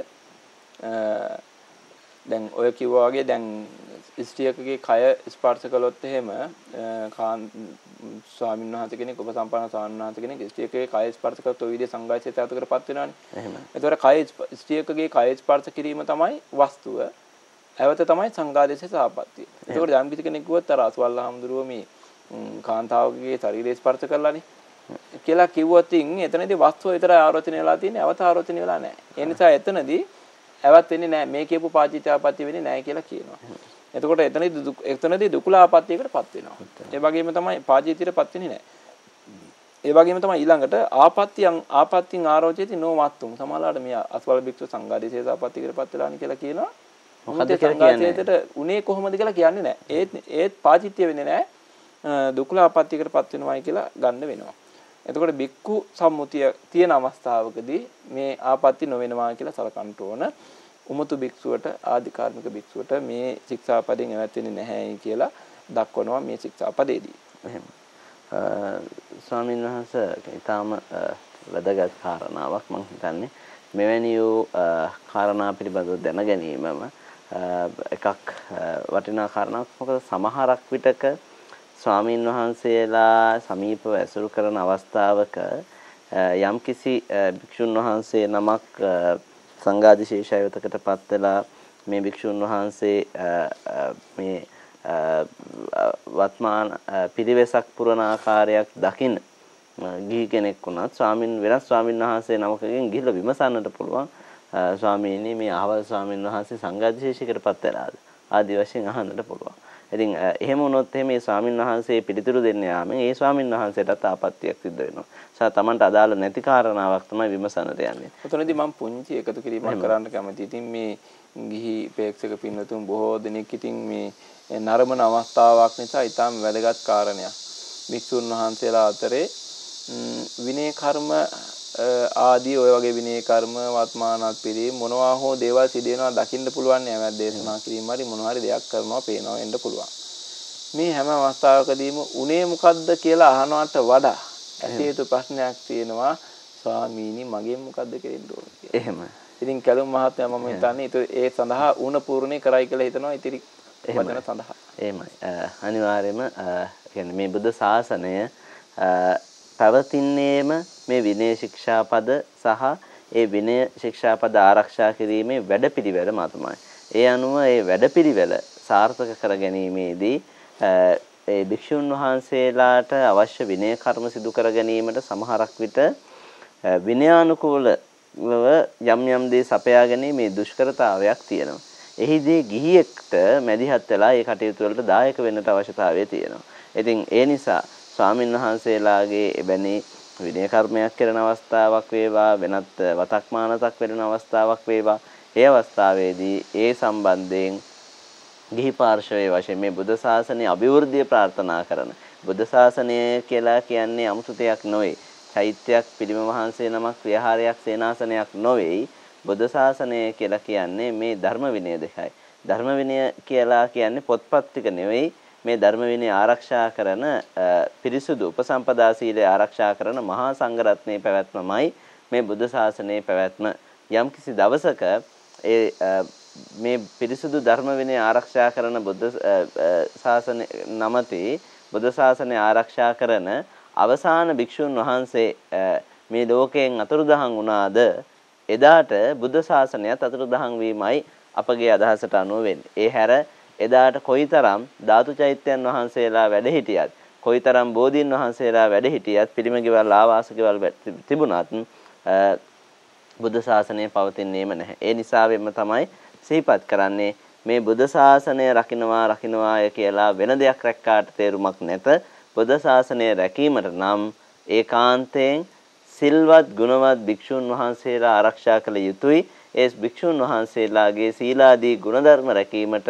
දැන් ඔය කිව්වා වගේ දැන් ස්ත්‍රියකගේ කය ස්පර්ශ කළොත් එහෙම කාන් ස්වාමීන් වහන්සේ කෙනෙක් ඔබ සම්පන්න ස්වාමීන් වහන්සේ කෙනෙක් ස්ත්‍රියකගේ කය ස්පර්ශ කරත් ඔය විදිහේ සංඝායසිත අතකටපත් වෙනවානේ. එහෙම. ඒතකොට කය ස්ත්‍රියකගේ කය ස්පර්ශ කිරීම තමයි වස්තුව. ඇවත තමයි සංඝාදේශ සාපත්තිය. ඒතකොට යම් කිසි කෙනෙක් කිව්වොත් අර අසවල් හාමුදුරුව මේ කාන්තාවකගේ ශරීරය ස්පර්ශ කරලානේ කියලා කිව්වොත් එතනදී වස්තුව විතරයි ආරෝචනය වෙලා තියෙන්නේ අවත ආරෝචනය වෙලා නැහැ. ඒ නිසා එතනදී ඇවත් වෙන්නේ නැහැ මේ කියපු පාචිතාපත්‍ය වෙන්නේ නැහැ කියලා කියනවා. එතකොට එතනදී එතනදී දුකුලාපත්‍යයකටපත් වෙනවා. ඒ වගේම තමයි පාජීතියටපත් වෙන්නේ නැහැ. ඒ වගේම තමයි ඊළඟට ආපත්‍යං ආපත්‍යං ආරෝචේති නොවත්තුම්. සමහරවිට මේ අස්වල භික්ෂු සංඝාදේශේසාපත්‍යයකටපත් වෙලානි කියලා කියනවා. මොකද සංඝාදේශයට උනේ කොහොමද කියලා කියන්නේ නැහැ. ඒත් ඒත් පාජිත්‍ය වෙන්නේ නැහැ. දුක්ඛලාපත්‍යයකටපත් වෙනවයි කියලා ගන්න වෙනවා. එතකොට බික්කු සම්මුතිය තියෙන අවස්ථාවකදී මේ ආපත්‍ය නොවෙනවා කියලා සලකන්න ඕන. උමතු භික්ෂුවට ආධිකාරමික භික්ෂුවට මේ ශික්ෂාපදයෙන් ඇවත් වෙන්නේ නැහැයි කියලා දක්වනවා මේ ශික්ෂාපදයේදී. එහෙම. ස්වාමීන් වහන්සේ ඊටාම වැදගත් කාරණාවක් මම හිතන්නේ මෙවැනි වූ කාරණා පිළිබඳව දැන ගැනීමම එකක් වටිනා කාරණාවක් මොකද සමහරක් විටක ස්වාමින් වහන්සේලා සමීපව ඇසුරු කරන අවස්ථාවක යම්කිසි භික්ෂුන් වහන්සේ නමක් සංඝාදිශේෂයවතකටපත් වෙලා මේ භික්ෂුන් වහන්සේ මේ වත්මාන පිරිවෙසක් පුරන ආකාරයක් දකින ගිහි කෙනෙක් වුණත් ස්වාමින් වෙනස් ස්වාමින් වහන්සේ නමකගෙන් ගිහිල්ලා විමසන්නට පුළුවන් ස්වාමීනි මේ අහවල් ස්වාමින් වහන්සේ සංඝාදිශේෂයකටපත් වෙලාද ආදි වශයෙන් අහන්නට පුළුවන්. ඉතින් එහෙම වුණොත් එහෙම මේ ස්වාමින් වහන්සේ පිළිතුරු දෙන්න යාමෙන් ඒ ස්වාමින් වහන්සේටත් ආපත්‍යක් සිද්ධ වෙනවා. සා තමන්ට අදාළ නැති කාරණාවක් තමයි විමසන්නට යන්නේ. උතනදී මම පුංචි එකතු කිරීමක් කරන්න කැමතියි. ඉතින් මේ ගිහි ප්‍රේක්ෂක පින්වතුන් බොහෝ දෙනෙක් ඉතින් මේ නරමන අවස්ථාවක් නිසා ඊටාම් වැදගත් කාරණයක්. භික්ෂුන් වහන්සේලා අතරේ විනය කර්ම ආදී ඔය වගේ විනය කර්ම වත්මානත් පිළි මොනවා හෝ දේවල් සිදු වෙනවා දකින්න පුළුවන් නෑ දේශනා කිරීම හරි මොනවා හරි දෙයක් කරනවා පේනවා වෙන්න පුළුවන්. මේ හැම අවස්ථාවකදීම උනේ මොකද්ද කියලා අහනවට වඩා ඇති යුතු ප්‍රශ්නයක් තියෙනවා ස්වාමීනි මගෙන් මොකද්ද කෙරෙන්න ඕන. එහෙම. ඉතින් කැලුම් මහත්මයා මම හිතන්නේ ඒ සඳහා උණ පූර්ණේ කරයි කියලා හිතනවා ඉතිරි වචන සඳහා. එහෙමයි. අනිවාර්යයෙන්ම කියන්නේ මේ බුද්ධ ශාසනය පවතින්නේම මේ විනය ශික්ෂාපද සහ ඒ විනය ශික්ෂාපද ආරක්ෂා කිරීමේ වැඩපිළිවෙල මතමයි. ඒ අනුව ඒ වැඩපිළිවෙල සාර්ථක කර ගැනීමේදී ඒ භික්ෂුන් වහන්සේලාට අවශ්‍ය විනය කර්ම සිදු කර ගැනීමට සමහරක් විට විනයානුකූලව යම් යම් දේ සපයා ගැනීමේ දුෂ්කරතාවයක් තියෙනවා. එහිදී ගිහියෙක්ට මැදිහත් වෙලා ඒ කටයුතු වලට දායක වෙන්නට අවශ්‍යතාවය තියෙනවා. ඉතින් ඒ නිසා ස්වාමින් වහන්සේලාගේ එබැනි විනය කර්මයක් කරන අවස්ථාවක් වේවා වෙනත් වතක්මානතක් වෙන අවස්ථාවක් වේවා ඒ අවස්ථාවේදී ඒ සම්බන්ධයෙන් ගිහි පාර්ශවයේ වශයෙන් මේ බුද්ධ ශාසනයේ අභිවෘද්ධිය ප්‍රාර්ථනා කරන බුද්ධ ශාසනය කියලා කියන්නේ 아무තු දෙයක් නොවේ. චෛත්‍යයක් පිළිම වහන්සේ නමක් විහාරයක් සේනාසනයක් නොවේයි. බුද්ධ ශාසනය කියලා කියන්නේ මේ ධර්ම විනය දෙකයි. ධර්ම විනය කියලා කියන්නේ පොත්පත් ටික නෙවෙයි. මේ ධර්ම විනය ආරක්ෂා කරන පිරිසුදු උපසම්පදා සීලය ආරක්ෂා කරන මහා සංඝරත්නයේ පැවැත්මමයි මේ බුද්ධ ශාසනයේ පැවැත්ම. යම්කිසි දවසක ඒ මේ පිරිසුදු ධර්ම විනය ආරක්ෂා කරන බුද්ධ ශාසන නමතේ බුද්ධ ශාසනය ආරක්ෂා කරන අවසාන භික්ෂුන් වහන්සේ මේ ලෝකයෙන් අතුරුදහන් වුණාද එදාට බුද්ධ ශාසනයත් අතුරුදහන් වීමයි අපගේ අදහසට අනුව වෙන්නේ. ඒ හැර එදාට කොයිතරම් ධාතු චෛත්‍යයන් වහන්සේලා වැඩ හිටියත් කොයිතරම් බෝධීන් වහන්සේලා වැඩ හිටියත් පිළිමගෙවල් ආවාසගෙවල් තිබුණත් බුද්ධ ශාසනය පවතින්නේම නැහැ. ඒ නිසාවෙන්ම තමයි සිහිපත් කරන්නේ මේ බුද්ධ ශාසනය රකින්නවා රකින්නවාය කියලා වෙන දෙයක් රැක්කාට තේරුමක් නැත. බුද්ධ ශාසනය රැකීමට නම් ඒකාන්තයෙන් සිල්වත් ගුණවත් භික්ෂුන් වහන්සේලා ආරක්ෂා කළ යුතුයි. ඒ භික්ෂුන් වහන්සේලාගේ සීලාදී ගුණධර්ම රැකීමට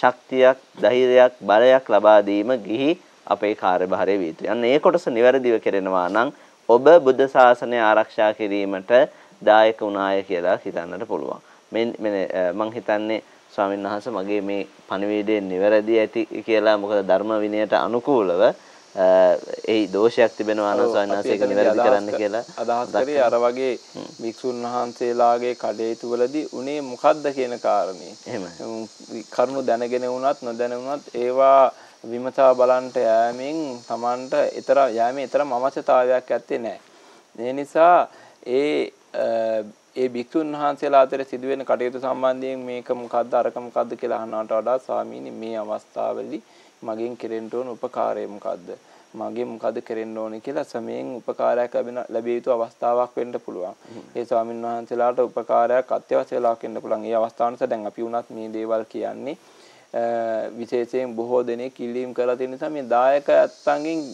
ශක්තියක්, ධෛර්යයක්, බලයක් ලබා දීම ගිහි අපේ කාර්යභාරය විය යුතුයි. අන්න ඒ කොටස નિවැරදිව කෙරෙනවා නම් ඔබ බුද්ධ ශාසනය ආරක්ෂා කිරීමට දායක වුණාය කියලා හිතන්නට පුළුවන්. මේ මම හිතන්නේ ස්වාමීන් වහන්සේ මගේ මේ පණිවිඩය නිවැරදි ඇති කියලා මොකද ධර්ම විනයට අනුකූලව ඒ දෝෂයක් තිබෙනවා නම් ඒක නිවැරදි කරන්න කියලා අදහස් කරේ අර වගේ වික්ෂුන් වහන්සේලාගේ කඩේතු වලදී උනේ මොකද්ද කියන කාරණේ. එහෙමයි. කරුණු දැනගෙන වුණත් නොදැන වුණත් ඒවා විමසා බලන්ට යෑමෙන් Tamanට ඊතර යෑමේ ඊතරම් අවශ්‍යතාවයක් ඇත්තේ නැහැ. ඒ නිසා ඒ ඒ භික්ෂුන් වහන්සේලා අතර සිදුවෙන කටයුතු සම්බන්ධයෙන් මේක මොකද්ද අරක මොකද්ද කියලා අහනවට වඩා ස්වාමීනි මේ අවස්ථාවේදී මගෙන් කෙරෙන්න ඕන උපකාරය මොකද්ද මගෙන් මොකද කෙරෙන්න ඕනේ කියලා සමයෙන් උපකාරයක් ලැබෙන ලැබිය යුතු අවස්ථාවක් වෙන්න පුළුවන්. ඒ ස්වාමීන් වහන්සේලාට උපකාරයක් අත්‍යවශ්‍ය වෙලාවක් වෙන්න පුළුවන්. ඒ අවස්ථාවනස දැන් අපි වුණත් මේ දේවල් කියන්නේ විශේෂයෙන් බොහෝ දෙනෙක් ඉල්ලීම් කරලා තියෙන නිසා මේ දායක අත්ංගෙන්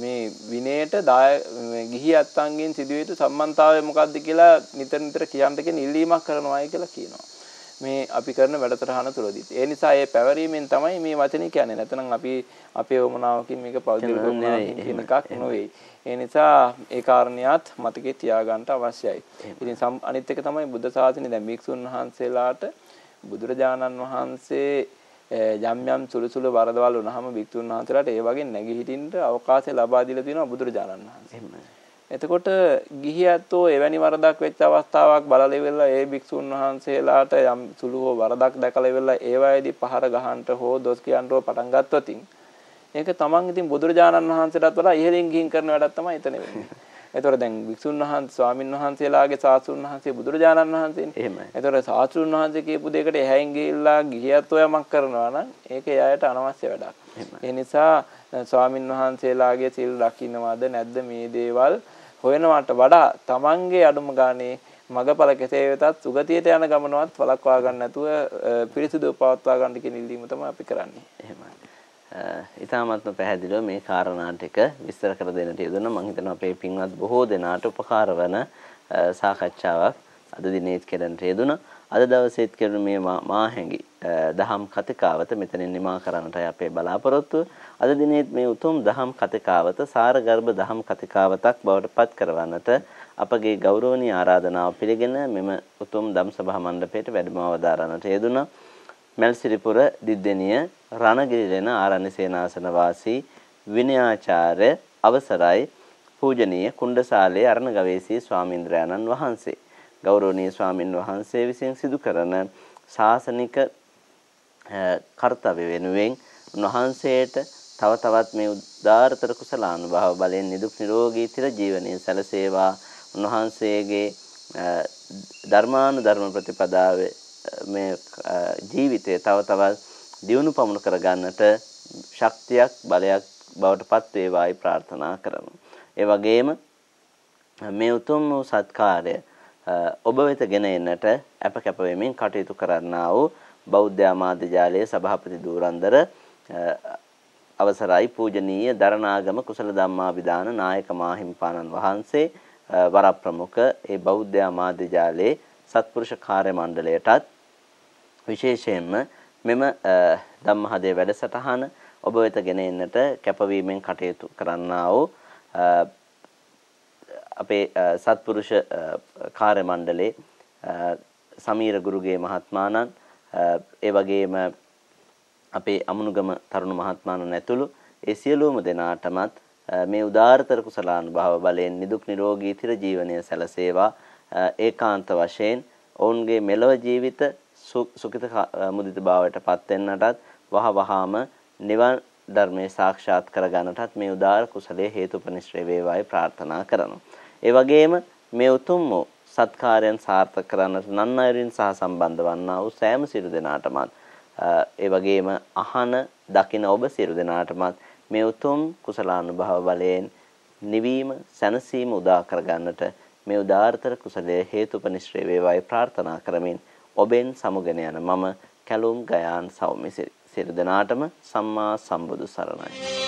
මේ විනයට දාය ගිහි අත්ංගෙන් සිදුවිය යුතු සම්බන්ධතාවය මොකක්ද කියලා නිතර නිතර කියන්න කියන ඉල්ලීමක් කරනවායි කියලා කියනවා. මේ අපි කරන වැඩසටහන තුළදී. ඒ නිසා මේ පැවරීමෙන් තමයි මේ වචනේ කියන්නේ. නැත්නම් අපි අපේ වමනාවකින් මේක පෞද්ගලික කියන එකක් නෙවෙයි. ඒ නිසා ඒ කාරණියත් මතකේ තියාගන්න අවශ්‍යයි. ඉතින් අනිත් එක තමයි බුද්ධ ශාසනය දැන් භික්ෂුන් වහන්සේලාට බුදුරජාණන් වහන්සේ යම් යම් සුළු සුළු වරදවල් වුණාම භික්ෂුන් වහන්සේලාට ඒ වගේ නැගී හිටින්න අවකාශය ලබා දීලා තියෙනවා බුදුරජාණන් වහන්සේ. එතකොට ගිහියත්ෝ එවැනි වරදක් වෙච්ච අවස්ථාවක් බලලා ඉවරලා ඒ භික්ෂුන් වහන්සේලාට යම් සුළු හෝ වරදක් දැකලා ඉවරලා ඒවායේදී පහර ගහන්නට හෝ දොස් කියන්නට පටන් ගත්තොත් ඒක තමන් ඉතින් බුදුරජාණන් වහන්සේටත් වඩා ඉහළින් ගිහින් කරන වැඩක් තමයි එතන වෙන්නේ. එතකොට දැන් වික්ෂුන් වහන්සේ ස්වාමින් වහන්සේලාගේ සාසුන් වහන්සේ බුදුරජාණන් වහන්සේනේ. එහෙමයි. එතකොට සාසුන් වහන්සේ කියපු දෙයකට එහැයින් ගිහිල්ලා ගිහියත් ඔයමක් කරනවා නම් ඒක එයාට අනවශ්‍ය වැඩක්. ඒ නිසා ස්වාමින් වහන්සේලාගේ සිල් රකින්නවද නැද්ද මේ දේවල් හොයනවට වඩා තමන්ගේ අඩුම ගානේ මගපල කෙසේ වෙතත් සුගතියට යන ගමනවත් වළක්වා ගන්න නැතුව පිරිසිදු පවත්වා ගන්න කියන ඉල්ලීම තමයි අපි කරන්නේ. එහෙමයි. ඉතාමත්ම පැහැදිලිව මේ කාරණා ටික විස්තර කර දෙන්නට යෙදුණා. මම හිතනවා අපේ පින්වත් බොහෝ දෙනාට උපකාර වන සාකච්ඡාවක් අද දිනේත් කෙරෙන්නට යෙදුණා. අද දවසේත් කෙරුණු මේ මාහැඟි දහම් කතිකාවත මෙතනින් නිමා කරන්නටයි අපේ බලාපොරොත්තුව. අද දිනේත් මේ උතුම් දහම් කතිකාවත සාරගර්භ දහම් කතිකාවතක් බවට පත් කරවන්නට අපගේ ගෞරවනීය ආරාධනාව පිළිගෙන මෙම උතුම් දම් සභා මණ්ඩපයට වැඩම අවදාරන්නට යෙදුණා. මල්සිරිපුර දිද්දෙනිය රණගිරිලෙන ආරණ්‍ය සේනාසන වාසී විනයාචාර්ය අවසරයි පූජනීය කුණ්ඩසාලේ අරණ ගවේෂී ස්වාමීන්ද්‍රයන්න් වහන්සේ ගෞරවනීය ස්වාමින් වහන්සේ විසින් සිදු කරන ශාසනික කර්තව්‍ය වෙනුවෙන් උන්වහන්සේට තව තවත් මේ උදාාරතර කුසලානුභව බලෙන් නිදුක් නිරෝගී චිර ජීවනයේ සැලසේවා උන්වහන්සේගේ ධර්මානුධර්ම ප්‍රතිපදාවේ මේ ජීවිතය තව තවත් දියුණු පමුණු කරගන්නට ශක්තියක් බලයක් බවට පත් වේවායි ප්‍රාර්ථනා කරමු. ඒ වගේම මේ උතුම් වූ සත්කාරය ඔබ වෙත ගෙන එන්නට අප කැප වෙමින් කටයුතු කරන්නා වූ බෞද්ධ ආමාත්‍ය ජාලයේ සභාපති දූරන්දර අවසරයි. පූජනීය දරණාගම කුසල ධම්මාභිදාන නායක මාහිම්පාණන් වහන්සේ වරප්‍රමුඛ ඒ බෞද්ධ ආමාත්‍ය ජාලයේ සත්පුරුෂ කාර්ය මණ්ඩලයටත් විශේෂයෙන්ම මෙම ධම්මහදේ වැඩසටහන ඔබ වෙත ගෙන එන්නට කැපවීමෙන් කටයුතු කරන්නා වූ අපේ සත්පුරුෂ කාර්ය මණ්ඩලයේ සමීර ගුරුගේ මහත්මාණන් ඒ වගේම අපේ අමුණුගම තරුණ මහත්මාණන් ඇතුළු ඒ සියලුම දෙනාටමත් මේ උදාාරතර කුසලානුභව බලයෙන් නිදුක් නිරෝගී චිර ජීවනය සැලසේවා ඒකාන්ත වශයෙන් ඔවුන්ගේ මෙලව ජීවිත සුඛිත මුදිත භාවයට පත් වෙන්නටත් වහ වහාම නිවන් ධර්මයේ සාක්ෂාත් කර ගන්නටත් මේ උදාාර කුසලයේ හේතුපනිශ්‍රේ වේවායි ප්‍රාර්ථනා කරනවා. ඒ වගේම මේ උතුම් වූ සත්කාරයන් සාර්ථක කරන්නට නන් අයරින් සහ සම්බන්ධ වන්නා වූ සෑම සිරු දෙනාටමත් ඒ වගේම අහන දකින ඔබ සිරු දෙනාටමත් මේ උතුම් කුසලානුභව බලයෙන් නිවීම සැනසීම උදා කරගන්නට මේ උදාාරතර කුසලයේ හේතුපනිශ්‍රේ වේවායි ප්‍රාර්ථනා කරමින් ඔබෙන් සමුගෙන යන මම කැලුම් ගයාන් සෞම්‍ය සිරි දෙනාටම සම්මා සම්බුදු සරණයි.